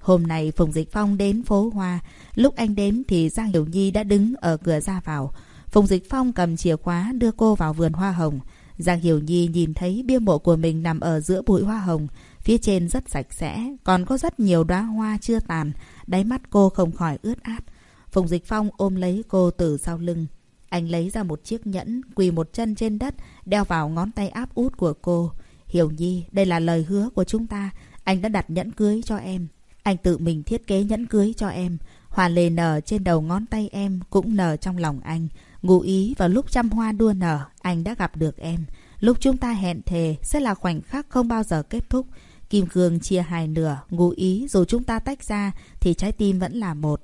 Hôm nay Phùng Dịch Phong đến phố Hoa. Lúc anh đến thì Giang Hiểu Nhi đã đứng ở cửa ra vào. Phùng Dịch Phong cầm chìa khóa đưa cô vào vườn hoa hồng. Giang Hiểu Nhi nhìn thấy bia mộ của mình nằm ở giữa bụi hoa hồng. Phía trên rất sạch sẽ, còn có rất nhiều đóa hoa chưa tàn. Đáy mắt cô không khỏi ướt át. Phùng Dịch Phong ôm lấy cô từ sau lưng. Anh lấy ra một chiếc nhẫn, quỳ một chân trên đất, đeo vào ngón tay áp út của cô. Hiểu Nhi, đây là lời hứa của chúng ta. Anh đã đặt nhẫn cưới cho em. Anh tự mình thiết kế nhẫn cưới cho em. Hoa lê nở trên đầu ngón tay em cũng nở trong lòng anh. Ngụ ý vào lúc trăm hoa đua nở, anh đã gặp được em. Lúc chúng ta hẹn thề sẽ là khoảnh khắc không bao giờ kết thúc. Kim cương chia hai nửa, ngụ ý dù chúng ta tách ra thì trái tim vẫn là một.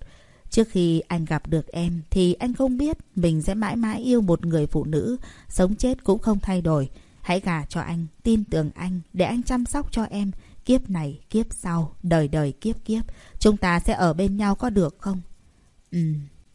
Trước khi anh gặp được em thì anh không biết mình sẽ mãi mãi yêu một người phụ nữ, sống chết cũng không thay đổi. Hãy gả cho anh, tin tưởng anh để anh chăm sóc cho em. Kiếp này, kiếp sau, đời đời kiếp kiếp, chúng ta sẽ ở bên nhau có được không? Ừ.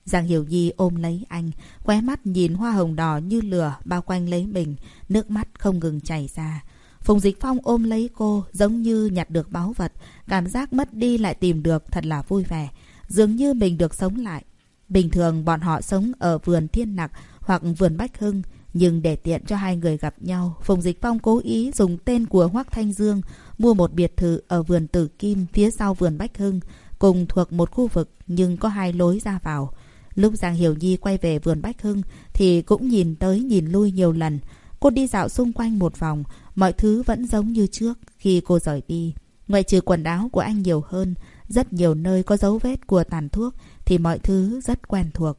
Giang Hiểu Nhi ôm lấy anh, khóe mắt nhìn hoa hồng đỏ như lửa bao quanh lấy mình, nước mắt không ngừng chảy ra. Phùng Dịch Phong ôm lấy cô giống như nhặt được báu vật, cảm giác mất đi lại tìm được thật là vui vẻ, dường như mình được sống lại. Bình thường bọn họ sống ở vườn Thiên Nặc hoặc vườn Bách Hưng, nhưng để tiện cho hai người gặp nhau, Phùng Dịch Phong cố ý dùng tên của Hoắc Thanh Dương mua một biệt thự ở vườn Tử Kim phía sau vườn Bách Hưng, cùng thuộc một khu vực nhưng có hai lối ra vào. Lúc Giang Hiểu Nhi quay về vườn Bách Hưng thì cũng nhìn tới nhìn lui nhiều lần. Cô đi dạo xung quanh một vòng, mọi thứ vẫn giống như trước khi cô rời đi. Ngoại trừ quần áo của anh nhiều hơn, rất nhiều nơi có dấu vết của tàn thuốc thì mọi thứ rất quen thuộc.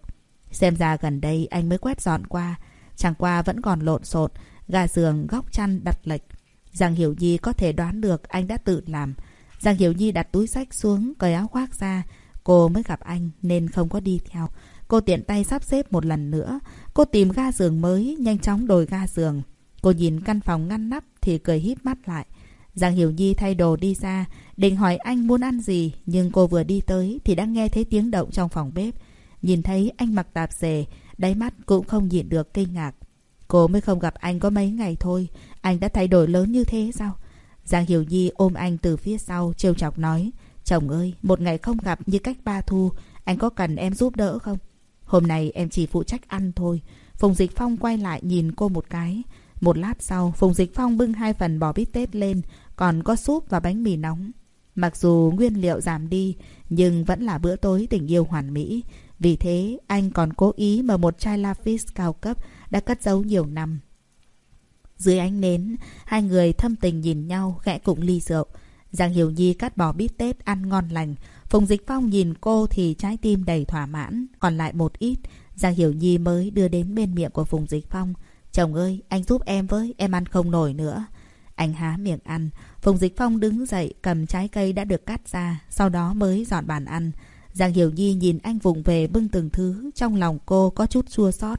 Xem ra gần đây anh mới quét dọn qua, chẳng qua vẫn còn lộn xộn, gà giường, góc chăn đặt lệch. Giang Hiểu Nhi có thể đoán được anh đã tự làm. Giang Hiểu Nhi đặt túi sách xuống, cởi áo khoác ra. Cô mới gặp anh nên không có đi theo. Cô tiện tay sắp xếp một lần nữa. Cô tìm ga giường mới, nhanh chóng đổi ga giường. Cô nhìn căn phòng ngăn nắp thì cười híp mắt lại. Giang Hiểu Nhi thay đồ đi ra, định hỏi anh muốn ăn gì, nhưng cô vừa đi tới thì đã nghe thấy tiếng động trong phòng bếp. Nhìn thấy anh mặc tạp dề, đáy mắt cũng không nhịn được kinh ngạc. Cô mới không gặp anh có mấy ngày thôi, anh đã thay đổi lớn như thế sao? Giang Hiểu Nhi ôm anh từ phía sau, trêu chọc nói. Chồng ơi, một ngày không gặp như cách ba thu, anh có cần em giúp đỡ không? Hôm nay em chỉ phụ trách ăn thôi. Phùng Dịch Phong quay lại nhìn cô một cái. Một lát sau, Phùng Dịch Phong bưng hai phần bò bít tết lên, còn có súp và bánh mì nóng. Mặc dù nguyên liệu giảm đi, nhưng vẫn là bữa tối tình yêu hoàn mỹ. Vì thế, anh còn cố ý mở một chai lapis cao cấp đã cất giấu nhiều năm. Dưới ánh nến, hai người thâm tình nhìn nhau khẽ cùng ly rượu. Giang Hiểu Nhi cắt bò bít tết ăn ngon lành. Phùng Dịch Phong nhìn cô thì trái tim đầy thỏa mãn, còn lại một ít. Giang Hiểu Nhi mới đưa đến bên miệng của Phùng Dịch Phong. Chồng ơi, anh giúp em với, em ăn không nổi nữa. Anh há miệng ăn. Phùng Dịch Phong đứng dậy cầm trái cây đã được cắt ra, sau đó mới dọn bàn ăn. Giang Hiểu Nhi nhìn anh vùng về bưng từng thứ, trong lòng cô có chút chua xót.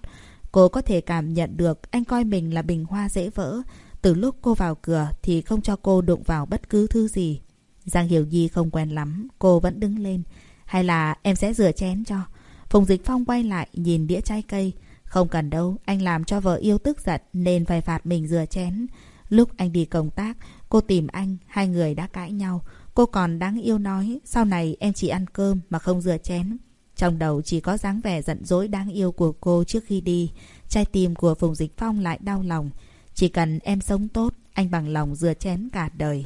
Cô có thể cảm nhận được anh coi mình là bình hoa dễ vỡ. Từ lúc cô vào cửa thì không cho cô đụng vào bất cứ thứ gì. Giang Hiểu Nhi không quen lắm, cô vẫn đứng lên. Hay là em sẽ rửa chén cho. Phùng Dịch Phong quay lại nhìn đĩa trái cây. Không cần đâu, anh làm cho vợ yêu tức giận nên phải phạt mình rửa chén. Lúc anh đi công tác, cô tìm anh, hai người đã cãi nhau. Cô còn đáng yêu nói, sau này em chỉ ăn cơm mà không rửa chén. Trong đầu chỉ có dáng vẻ giận dỗi đáng yêu của cô trước khi đi. Trái tim của Phùng Dịch Phong lại đau lòng. Chỉ cần em sống tốt, anh bằng lòng rửa chén cả đời.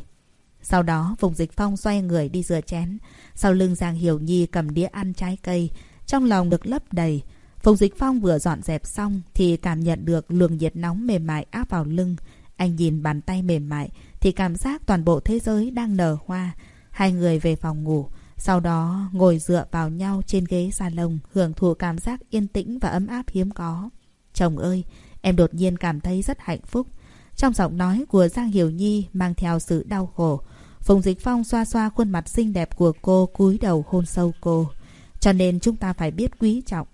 Sau đó, Phùng Dịch Phong xoay người đi rửa chén. Sau lưng Giang Hiểu Nhi cầm đĩa ăn trái cây. Trong lòng được lấp đầy. Phùng Dịch Phong vừa dọn dẹp xong thì cảm nhận được luồng nhiệt nóng mềm mại áp vào lưng. Anh nhìn bàn tay mềm mại thì cảm giác toàn bộ thế giới đang nở hoa. Hai người về phòng ngủ. Sau đó ngồi dựa vào nhau trên ghế salon hưởng thụ cảm giác yên tĩnh và ấm áp hiếm có. Chồng ơi, em đột nhiên cảm thấy rất hạnh phúc. Trong giọng nói của Giang Hiểu Nhi mang theo sự đau khổ. Phùng Dịch Phong xoa xoa khuôn mặt xinh đẹp của cô cúi đầu hôn sâu cô. Cho nên chúng ta phải biết quý trọng.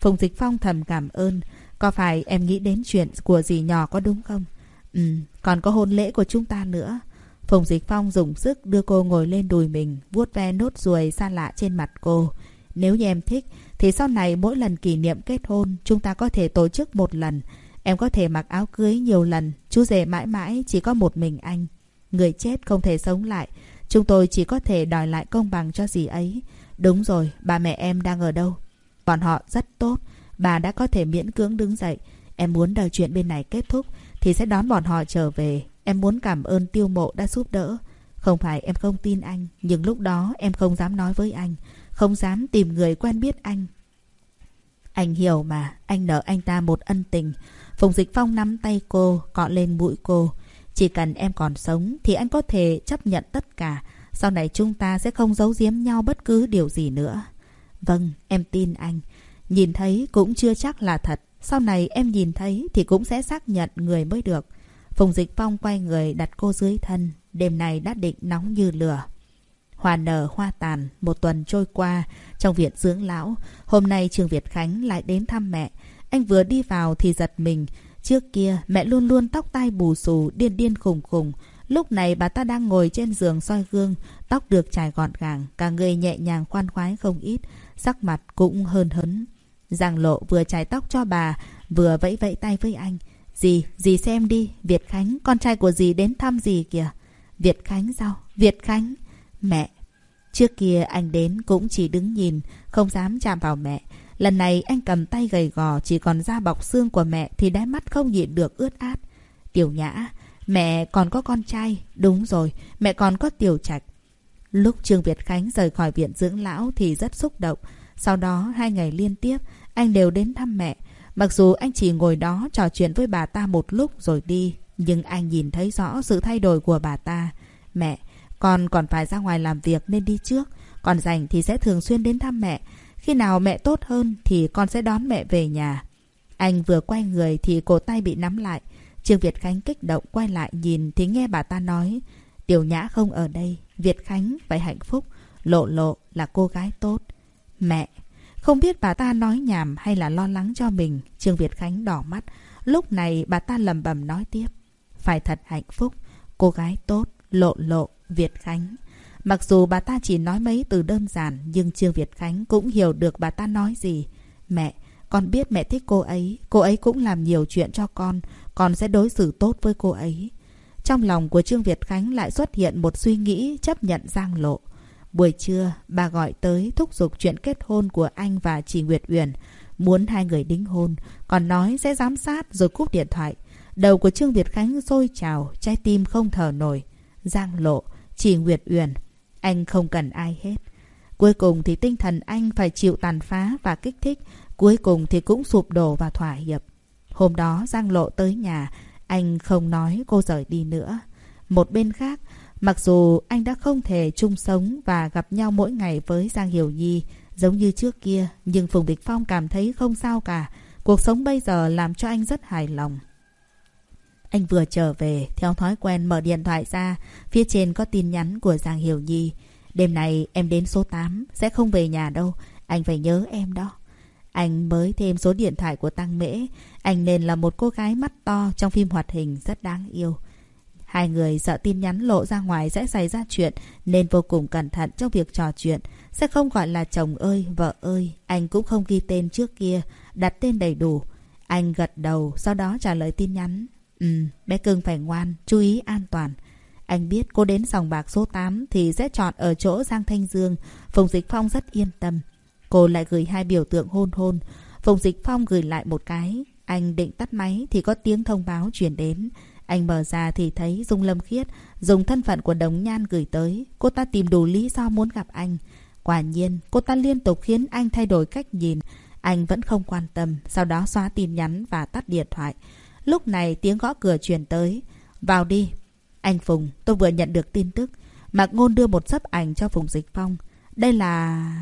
Phùng Dịch Phong thầm cảm ơn. Có phải em nghĩ đến chuyện của dì nhỏ có đúng không? Ừ, còn có hôn lễ của chúng ta nữa. Phùng Dịch Phong dùng sức đưa cô ngồi lên đùi mình, vuốt ve nốt ruồi xa lạ trên mặt cô. Nếu như em thích, thì sau này mỗi lần kỷ niệm kết hôn, chúng ta có thể tổ chức một lần. Em có thể mặc áo cưới nhiều lần, chú rể mãi mãi chỉ có một mình anh. Người chết không thể sống lại, chúng tôi chỉ có thể đòi lại công bằng cho gì ấy. Đúng rồi, bà mẹ em đang ở đâu? Bọn họ rất tốt, bà đã có thể miễn cưỡng đứng dậy. Em muốn đợi chuyện bên này kết thúc thì sẽ đón bọn họ trở về. Em muốn cảm ơn tiêu mộ đã giúp đỡ. Không phải em không tin anh, nhưng lúc đó em không dám nói với anh, không dám tìm người quen biết anh. Anh hiểu mà, anh nợ anh ta một ân tình. Phùng Dịch Phong nắm tay cô, cọ lên mũi cô. Chỉ cần em còn sống thì anh có thể chấp nhận tất cả. Sau này chúng ta sẽ không giấu giếm nhau bất cứ điều gì nữa. Vâng, em tin anh. Nhìn thấy cũng chưa chắc là thật. Sau này em nhìn thấy thì cũng sẽ xác nhận người mới được. Phùng Dịch Phong quay người đặt cô dưới thân. Đêm này đã định nóng như lửa. Hoa nở hoa tàn, một tuần trôi qua, trong viện dưỡng lão. Hôm nay Trương Việt Khánh lại đến thăm mẹ. Anh vừa đi vào thì giật mình. Trước kia, mẹ luôn luôn tóc tai bù xù, điên điên khùng khùng. Lúc này bà ta đang ngồi trên giường soi gương, tóc được trải gọn gàng, cả người nhẹ nhàng khoan khoái không ít, sắc mặt cũng hơn hấn. Giang lộ vừa chải tóc cho bà, vừa vẫy vẫy tay với anh. Dì, dì xem đi, Việt Khánh, con trai của dì đến thăm dì kìa. Việt Khánh sao? Việt Khánh? Mẹ. Trước kia anh đến cũng chỉ đứng nhìn, không dám chạm vào mẹ. Lần này anh cầm tay gầy gò chỉ còn da bọc xương của mẹ thì đáy mắt không nhịn được ướt át. Tiểu Nhã, mẹ còn có con trai. Đúng rồi, mẹ còn có Tiểu Trạch. Lúc Trương Việt Khánh rời khỏi viện dưỡng lão thì rất xúc động. Sau đó hai ngày liên tiếp anh đều đến thăm mẹ. Mặc dù anh chỉ ngồi đó trò chuyện với bà ta một lúc rồi đi, nhưng anh nhìn thấy rõ sự thay đổi của bà ta. Mẹ, con còn phải ra ngoài làm việc nên đi trước. Còn rảnh thì sẽ thường xuyên đến thăm mẹ. Khi nào mẹ tốt hơn thì con sẽ đón mẹ về nhà. Anh vừa quay người thì cổ tay bị nắm lại. Trương Việt Khánh kích động quay lại nhìn thì nghe bà ta nói. Tiểu Nhã không ở đây. Việt Khánh phải hạnh phúc. Lộ lộ là cô gái tốt. Mẹ, không biết bà ta nói nhảm hay là lo lắng cho mình. Trương Việt Khánh đỏ mắt. Lúc này bà ta lầm bầm nói tiếp. Phải thật hạnh phúc. Cô gái tốt, lộ lộ, Việt Khánh. Mặc dù bà ta chỉ nói mấy từ đơn giản, nhưng Trương Việt Khánh cũng hiểu được bà ta nói gì. Mẹ, con biết mẹ thích cô ấy, cô ấy cũng làm nhiều chuyện cho con, con sẽ đối xử tốt với cô ấy. Trong lòng của Trương Việt Khánh lại xuất hiện một suy nghĩ chấp nhận Giang Lộ. Buổi trưa, bà gọi tới thúc giục chuyện kết hôn của anh và chị Nguyệt Uyển. Muốn hai người đính hôn, còn nói sẽ giám sát rồi cúp điện thoại. Đầu của Trương Việt Khánh sôi trào, trái tim không thở nổi. Giang Lộ, chị Nguyệt Uyển, anh không cần ai hết. Cuối cùng thì tinh thần anh phải chịu tàn phá và kích thích. Cuối cùng thì cũng sụp đổ và thỏa hiệp. Hôm đó Giang Lộ tới nhà, anh không nói cô rời đi nữa. Một bên khác, mặc dù anh đã không thể chung sống và gặp nhau mỗi ngày với Giang Hiểu Nhi giống như trước kia, nhưng Phùng Bịch Phong cảm thấy không sao cả. Cuộc sống bây giờ làm cho anh rất hài lòng. Anh vừa trở về, theo thói quen mở điện thoại ra, phía trên có tin nhắn của Giang Hiểu Nhi. Đêm nay em đến số 8, sẽ không về nhà đâu, anh phải nhớ em đó. Anh mới thêm số điện thoại của Tăng Mễ, anh nên là một cô gái mắt to trong phim hoạt hình rất đáng yêu. Hai người sợ tin nhắn lộ ra ngoài sẽ xảy ra chuyện nên vô cùng cẩn thận trong việc trò chuyện. Sẽ không gọi là chồng ơi, vợ ơi, anh cũng không ghi tên trước kia, đặt tên đầy đủ. Anh gật đầu, sau đó trả lời tin nhắn. Ừ, bé cưng phải ngoan, chú ý an toàn. Anh biết cô đến sòng bạc số 8 thì sẽ chọn ở chỗ Giang Thanh Dương. Phùng Dịch Phong rất yên tâm. Cô lại gửi hai biểu tượng hôn hôn. Phùng Dịch Phong gửi lại một cái. Anh định tắt máy thì có tiếng thông báo truyền đến. Anh mở ra thì thấy Dung Lâm Khiết dùng thân phận của Đồng Nhan gửi tới. Cô ta tìm đủ lý do muốn gặp anh. Quả nhiên, cô ta liên tục khiến anh thay đổi cách nhìn. Anh vẫn không quan tâm, sau đó xóa tin nhắn và tắt điện thoại. Lúc này tiếng gõ cửa truyền tới. Vào đi. Anh Phùng, tôi vừa nhận được tin tức. Mạc Ngôn đưa một sấp ảnh cho Phùng Dịch Phong. Đây là...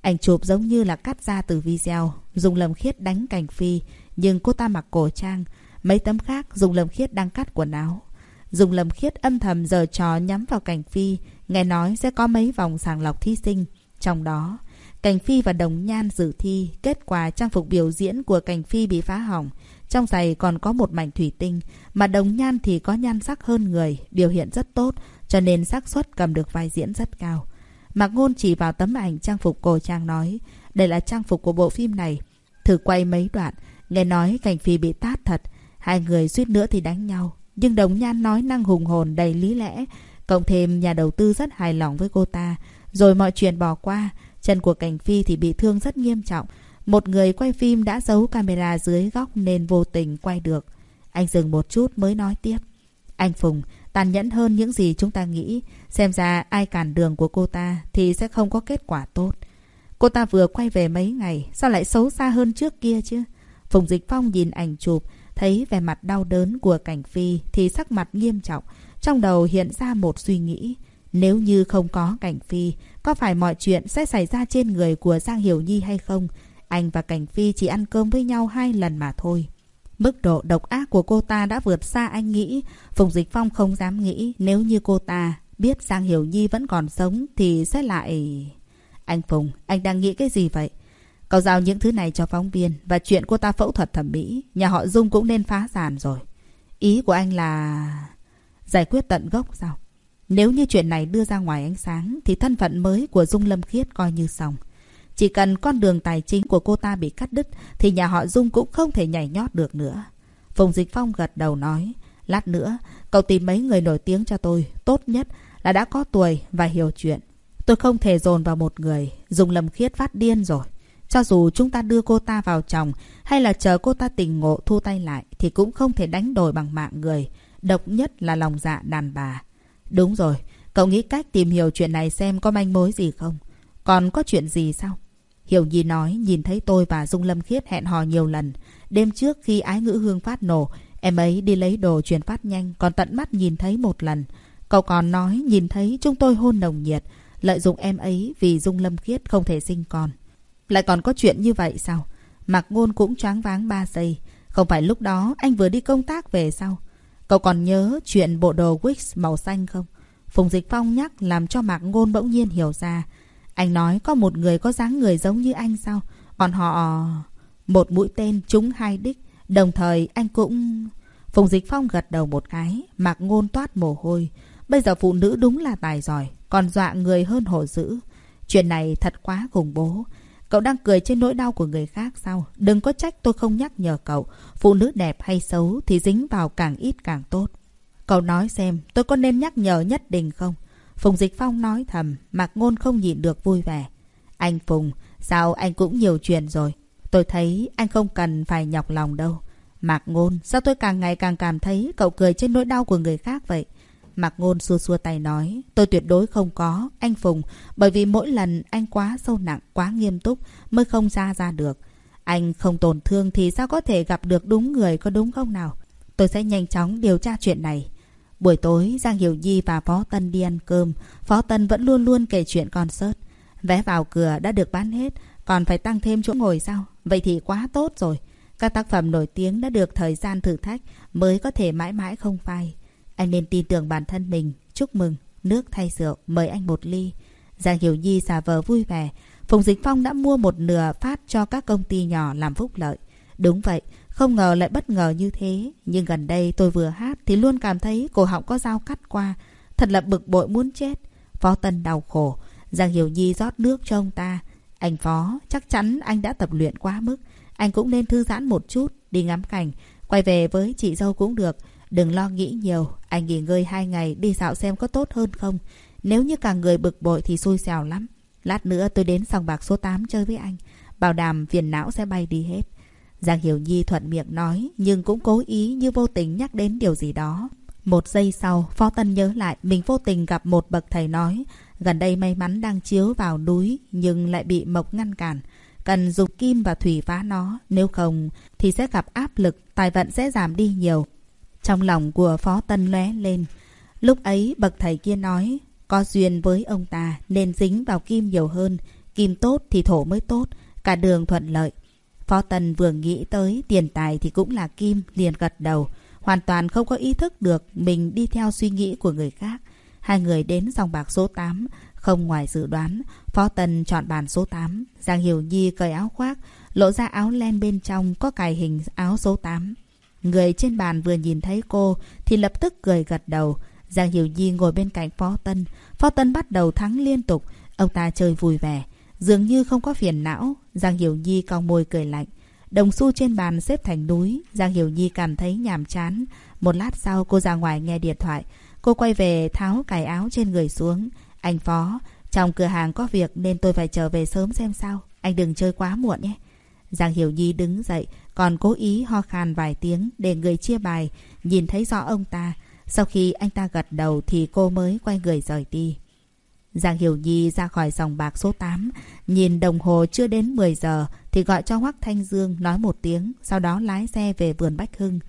Ảnh chụp giống như là cắt ra từ video. Dùng lầm khiết đánh cảnh phi. Nhưng cô ta mặc cổ trang. Mấy tấm khác dùng lầm khiết đang cắt quần áo. Dùng lầm khiết âm thầm giờ trò nhắm vào cảnh phi. Nghe nói sẽ có mấy vòng sàng lọc thí sinh. Trong đó, Cảnh Phi và Đồng Nhan dự thi. Kết quả trang phục biểu diễn của Cảnh Phi bị phá hỏng. Trong giày còn có một mảnh thủy tinh. Mà Đồng Nhan thì có nhan sắc hơn người. Biểu hiện rất tốt. Cho nên xác suất cầm được vai diễn rất cao. Mạc Ngôn chỉ vào tấm ảnh trang phục cổ trang nói. Đây là trang phục của bộ phim này. Thử quay mấy đoạn. Nghe nói Cảnh Phi bị tát thật. Hai người suýt nữa thì đánh nhau. Nhưng Đồng Nhan nói năng hùng hồn đầy lý lẽ. Cộng thêm nhà đầu tư rất hài lòng với cô ta. Rồi mọi chuyện bỏ qua. Chân của Cảnh Phi thì bị thương rất nghiêm trọng. Một người quay phim đã giấu camera dưới góc nên vô tình quay được. Anh dừng một chút mới nói tiếp. Anh Phùng, tàn nhẫn hơn những gì chúng ta nghĩ. Xem ra ai cản đường của cô ta thì sẽ không có kết quả tốt. Cô ta vừa quay về mấy ngày, sao lại xấu xa hơn trước kia chứ? Phùng Dịch Phong nhìn ảnh chụp, thấy vẻ mặt đau đớn của Cảnh Phi thì sắc mặt nghiêm trọng. Trong đầu hiện ra một suy nghĩ. Nếu như không có Cảnh Phi, có phải mọi chuyện sẽ xảy ra trên người của Giang Hiểu Nhi hay không? Anh và Cảnh Phi chỉ ăn cơm với nhau hai lần mà thôi. Mức độ độc ác của cô ta đã vượt xa anh nghĩ. Phùng Dịch Phong không dám nghĩ nếu như cô ta biết Giang Hiểu Nhi vẫn còn sống thì sẽ lại... Anh Phùng, anh đang nghĩ cái gì vậy? Cậu giao những thứ này cho phóng viên và chuyện cô ta phẫu thuật thẩm mỹ, nhà họ Dung cũng nên phá sản rồi. Ý của anh là... Giải quyết tận gốc sao? Nếu như chuyện này đưa ra ngoài ánh sáng thì thân phận mới của Dung Lâm Khiết coi như xong. Chỉ cần con đường tài chính của cô ta bị cắt đứt thì nhà họ Dung cũng không thể nhảy nhót được nữa. Phùng Dịch Phong gật đầu nói, lát nữa cậu tìm mấy người nổi tiếng cho tôi, tốt nhất là đã có tuổi và hiểu chuyện. Tôi không thể dồn vào một người, Dung Lâm Khiết phát điên rồi. Cho dù chúng ta đưa cô ta vào chồng hay là chờ cô ta tình ngộ thu tay lại thì cũng không thể đánh đổi bằng mạng người. Độc nhất là lòng dạ đàn bà. Đúng rồi, cậu nghĩ cách tìm hiểu chuyện này xem có manh mối gì không? Còn có chuyện gì sao? Hiểu Nhi nói nhìn thấy tôi và Dung Lâm Khiết hẹn hò nhiều lần. Đêm trước khi ái ngữ hương phát nổ, em ấy đi lấy đồ truyền phát nhanh còn tận mắt nhìn thấy một lần. Cậu còn nói nhìn thấy chúng tôi hôn nồng nhiệt, lợi dụng em ấy vì Dung Lâm Khiết không thể sinh con. Lại còn có chuyện như vậy sao? Mạc Ngôn cũng choáng váng ba giây. Không phải lúc đó anh vừa đi công tác về sao? Cậu còn nhớ chuyện bộ đồ Wix màu xanh không? Phùng Dịch Phong nhắc làm cho Mạc Ngôn bỗng nhiên hiểu ra. Anh nói có một người có dáng người giống như anh sao? Còn họ... Một mũi tên trúng hai đích. Đồng thời anh cũng... Phùng Dịch Phong gật đầu một cái. Mạc Ngôn toát mồ hôi. Bây giờ phụ nữ đúng là tài giỏi. Còn dọa người hơn hổ dữ. Chuyện này thật quá khủng bố. Cậu đang cười trên nỗi đau của người khác sao? Đừng có trách tôi không nhắc nhở cậu. Phụ nữ đẹp hay xấu thì dính vào càng ít càng tốt. Cậu nói xem tôi có nên nhắc nhở nhất định không? Phùng Dịch Phong nói thầm, Mạc Ngôn không nhịn được vui vẻ. Anh Phùng, sao anh cũng nhiều chuyện rồi? Tôi thấy anh không cần phải nhọc lòng đâu. Mạc Ngôn, sao tôi càng ngày càng cảm thấy cậu cười trên nỗi đau của người khác vậy? Mạc Ngôn xua xua tay nói, tôi tuyệt đối không có, anh Phùng, bởi vì mỗi lần anh quá sâu nặng, quá nghiêm túc mới không ra ra được. Anh không tổn thương thì sao có thể gặp được đúng người có đúng không nào? Tôi sẽ nhanh chóng điều tra chuyện này. Buổi tối, Giang Hiểu Nhi và Phó Tân đi ăn cơm. Phó Tân vẫn luôn luôn kể chuyện concert. Vé vào cửa đã được bán hết, còn phải tăng thêm chỗ ngồi sao? Vậy thì quá tốt rồi. Các tác phẩm nổi tiếng đã được thời gian thử thách mới có thể mãi mãi không phai. Anh nên tin tưởng bản thân mình. Chúc mừng. Nước thay rượu. Mời anh một ly. Giang Hiểu Nhi xà vờ vui vẻ. Phùng Dịch Phong đã mua một nửa phát cho các công ty nhỏ làm phúc lợi. Đúng vậy. Không ngờ lại bất ngờ như thế. Nhưng gần đây tôi vừa hát thì luôn cảm thấy cổ họng có dao cắt qua. Thật là bực bội muốn chết. Phó Tân đau khổ. Giang Hiểu Nhi rót nước cho ông ta. Anh Phó, chắc chắn anh đã tập luyện quá mức. Anh cũng nên thư giãn một chút, đi ngắm cảnh. Quay về với chị dâu cũng được. Đừng lo nghĩ nhiều, anh nghỉ ngơi hai ngày đi dạo xem có tốt hơn không. Nếu như cả người bực bội thì xui xẻo lắm. Lát nữa tôi đến sòng bạc số 8 chơi với anh. Bảo đảm phiền não sẽ bay đi hết. Giang Hiểu Nhi thuận miệng nói nhưng cũng cố ý như vô tình nhắc đến điều gì đó. Một giây sau, Phó Tân nhớ lại mình vô tình gặp một bậc thầy nói gần đây may mắn đang chiếu vào núi nhưng lại bị mộc ngăn cản. Cần dùng kim và thủy phá nó, nếu không thì sẽ gặp áp lực, tài vận sẽ giảm đi nhiều. Trong lòng của Phó Tân lóe lên. Lúc ấy bậc thầy kia nói có duyên với ông ta nên dính vào kim nhiều hơn. Kim tốt thì thổ mới tốt, cả đường thuận lợi. Phó Tân vừa nghĩ tới tiền tài thì cũng là kim, liền gật đầu. Hoàn toàn không có ý thức được mình đi theo suy nghĩ của người khác. Hai người đến dòng bạc số 8, không ngoài dự đoán, Phó Tân chọn bàn số 8. Giang Hiểu Nhi cởi áo khoác, lộ ra áo len bên trong có cài hình áo số 8. Người trên bàn vừa nhìn thấy cô thì lập tức cười gật đầu. Giang Hiểu Nhi ngồi bên cạnh Phó Tân. Phó Tân bắt đầu thắng liên tục. Ông ta chơi vui vẻ. Dường như không có phiền não. Giang Hiểu Nhi cong môi cười lạnh. Đồng xu trên bàn xếp thành núi. Giang Hiểu Nhi cảm thấy nhàm chán. Một lát sau cô ra ngoài nghe điện thoại. Cô quay về tháo cài áo trên người xuống. Anh Phó, trong cửa hàng có việc nên tôi phải trở về sớm xem sao. Anh đừng chơi quá muộn nhé. Giang Hiểu Nhi đứng dậy, còn cố ý ho khan vài tiếng để người chia bài, nhìn thấy rõ ông ta. Sau khi anh ta gật đầu thì cô mới quay người rời đi. Giang Hiểu Nhi ra khỏi dòng bạc số 8, nhìn đồng hồ chưa đến 10 giờ thì gọi cho Hoắc Thanh Dương nói một tiếng, sau đó lái xe về vườn Bách Hưng.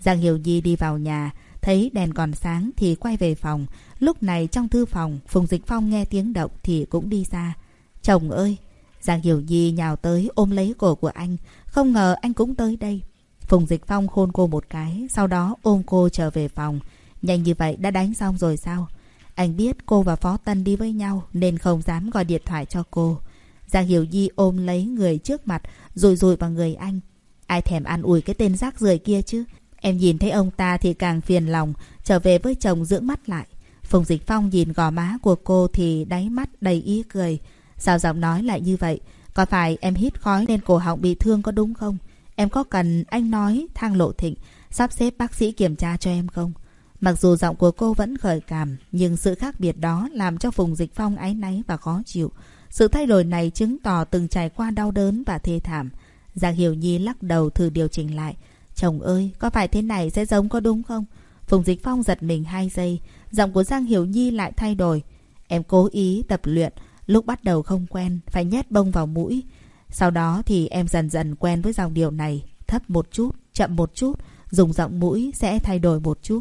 Giang Hiểu Nhi đi vào nhà, thấy đèn còn sáng thì quay về phòng. Lúc này trong thư phòng, Phùng Dịch Phong nghe tiếng động thì cũng đi ra. Chồng ơi! Giang Hiểu Nhi nhào tới ôm lấy cổ của anh, không ngờ anh cũng tới đây. Phùng Dịch Phong hôn cô một cái, sau đó ôm cô trở về phòng. Nhanh như vậy đã đánh xong rồi sao? Anh biết cô và Phó Tân đi với nhau nên không dám gọi điện thoại cho cô. Giang Hiểu Di ôm lấy người trước mặt rồi rùi vào người anh. Ai thèm ăn ủi cái tên rác rưởi kia chứ? Em nhìn thấy ông ta thì càng phiền lòng, trở về với chồng dưỡng mắt lại. Phùng Dịch Phong nhìn gò má của cô thì đáy mắt đầy ý cười. Sao giọng nói lại như vậy? Có phải em hít khói nên cổ họng bị thương có đúng không? Em có cần anh nói thang lộ thịnh, sắp xếp bác sĩ kiểm tra cho em không? Mặc dù giọng của cô vẫn khởi cảm, nhưng sự khác biệt đó làm cho Phùng Dịch Phong áy náy và khó chịu. Sự thay đổi này chứng tỏ từng trải qua đau đớn và thê thảm. Giang Hiểu Nhi lắc đầu thử điều chỉnh lại. Chồng ơi, có phải thế này sẽ giống có đúng không? Phùng Dịch Phong giật mình hai giây. Giọng của Giang Hiểu Nhi lại thay đổi. Em cố ý tập luyện. Lúc bắt đầu không quen, phải nhét bông vào mũi. Sau đó thì em dần dần quen với dòng điệu này. Thấp một chút, chậm một chút. Dùng giọng mũi sẽ thay đổi một chút.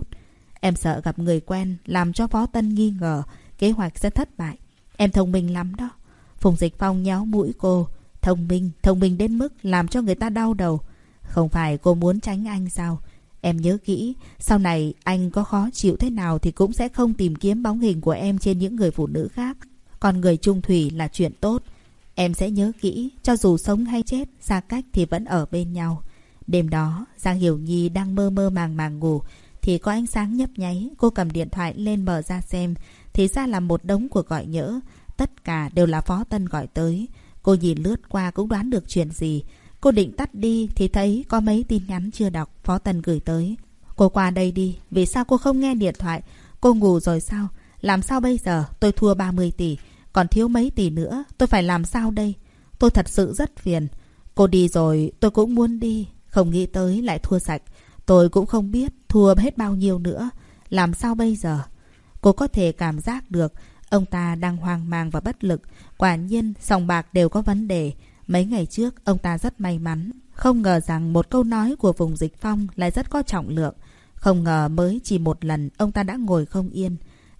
Em sợ gặp người quen, làm cho Phó Tân nghi ngờ. Kế hoạch sẽ thất bại. Em thông minh lắm đó. Phùng Dịch Phong nhéo mũi cô. Thông minh, thông minh đến mức làm cho người ta đau đầu. Không phải cô muốn tránh anh sao? Em nhớ kỹ, sau này anh có khó chịu thế nào thì cũng sẽ không tìm kiếm bóng hình của em trên những người phụ nữ khác. Còn người trung thủy là chuyện tốt. Em sẽ nhớ kỹ, cho dù sống hay chết, xa cách thì vẫn ở bên nhau. Đêm đó, Giang Hiểu Nhi đang mơ mơ màng màng ngủ, thì có ánh sáng nhấp nháy. Cô cầm điện thoại lên mở ra xem, thì ra là một đống cuộc gọi nhỡ. Tất cả đều là Phó Tân gọi tới. Cô nhìn lướt qua cũng đoán được chuyện gì. Cô định tắt đi thì thấy có mấy tin nhắn chưa đọc Phó Tân gửi tới. Cô qua đây đi, vì sao cô không nghe điện thoại? Cô ngủ rồi sao? Làm sao bây giờ? Tôi thua 30 tỷ, còn thiếu mấy tỷ nữa, tôi phải làm sao đây? Tôi thật sự rất phiền. Cô đi rồi, tôi cũng muốn đi. Không nghĩ tới lại thua sạch. Tôi cũng không biết thua hết bao nhiêu nữa. Làm sao bây giờ? Cô có thể cảm giác được ông ta đang hoang mang và bất lực. Quả nhiên, sòng bạc đều có vấn đề. Mấy ngày trước, ông ta rất may mắn. Không ngờ rằng một câu nói của vùng dịch phong lại rất có trọng lượng. Không ngờ mới chỉ một lần ông ta đã ngồi không yên.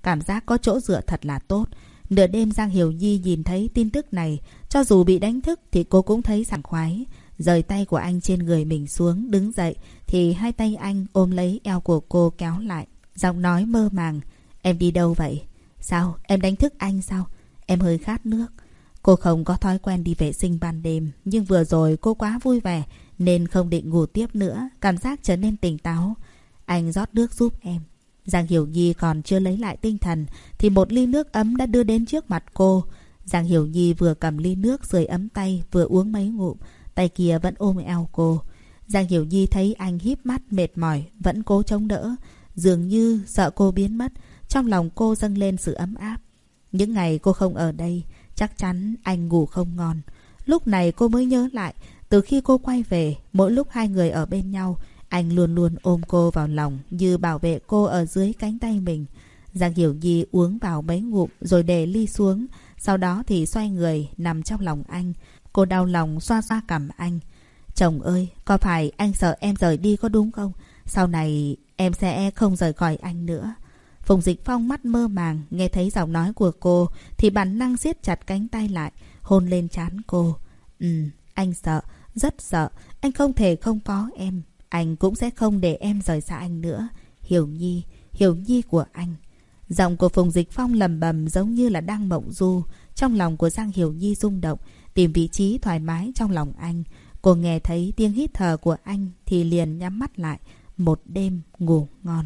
Cảm giác có chỗ dựa thật là tốt. Nửa đêm Giang Hiểu Nhi nhìn thấy tin tức này. Cho dù bị đánh thức thì cô cũng thấy sảng khoái. Rời tay của anh trên người mình xuống, đứng dậy. Thì hai tay anh ôm lấy eo của cô kéo lại. Giọng nói mơ màng. Em đi đâu vậy? Sao? Em đánh thức anh sao? Em hơi khát nước. Cô không có thói quen đi vệ sinh ban đêm, nhưng vừa rồi cô quá vui vẻ nên không định ngủ tiếp nữa, cảm giác trở nên tỉnh táo. Anh rót nước giúp em. Giang Hiểu Nhi còn chưa lấy lại tinh thần thì một ly nước ấm đã đưa đến trước mặt cô. Giang Hiểu Nhi vừa cầm ly nước rời ấm tay vừa uống mấy ngụm, tay kia vẫn ôm eo cô. Giang Hiểu Nhi thấy anh híp mắt mệt mỏi, vẫn cố chống đỡ, dường như sợ cô biến mất, trong lòng cô dâng lên sự ấm áp. Những ngày cô không ở đây, Chắc chắn anh ngủ không ngon. Lúc này cô mới nhớ lại, Từ khi cô quay về, mỗi lúc hai người ở bên nhau, anh luôn luôn ôm cô vào lòng như bảo vệ cô ở dưới cánh tay mình. Giang Hiểu Nhi uống vào mấy ngụm rồi để ly xuống. Sau đó thì xoay người nằm trong lòng anh. Cô đau lòng xoa xoa cằm anh. Chồng ơi, có phải anh sợ em rời đi có đúng không? Sau này em sẽ không rời khỏi anh nữa. Phùng Dịch Phong mắt mơ màng, nghe thấy giọng nói của cô thì bản năng siết chặt cánh tay lại, hôn lên trán cô. Ừ, anh sợ, rất sợ, anh không thể không có em. Anh cũng sẽ không để em rời xa anh nữa. Hiểu Nhi, Hiểu Nhi của anh. Giọng của Phùng Dịch Phong lầm bầm giống như là đang mộng du. Trong lòng của Giang Hiểu Nhi rung động, tìm vị trí thoải mái trong lòng anh. Cô nghe thấy tiếng hít thở của anh thì liền nhắm mắt lại. Một đêm ngủ ngon.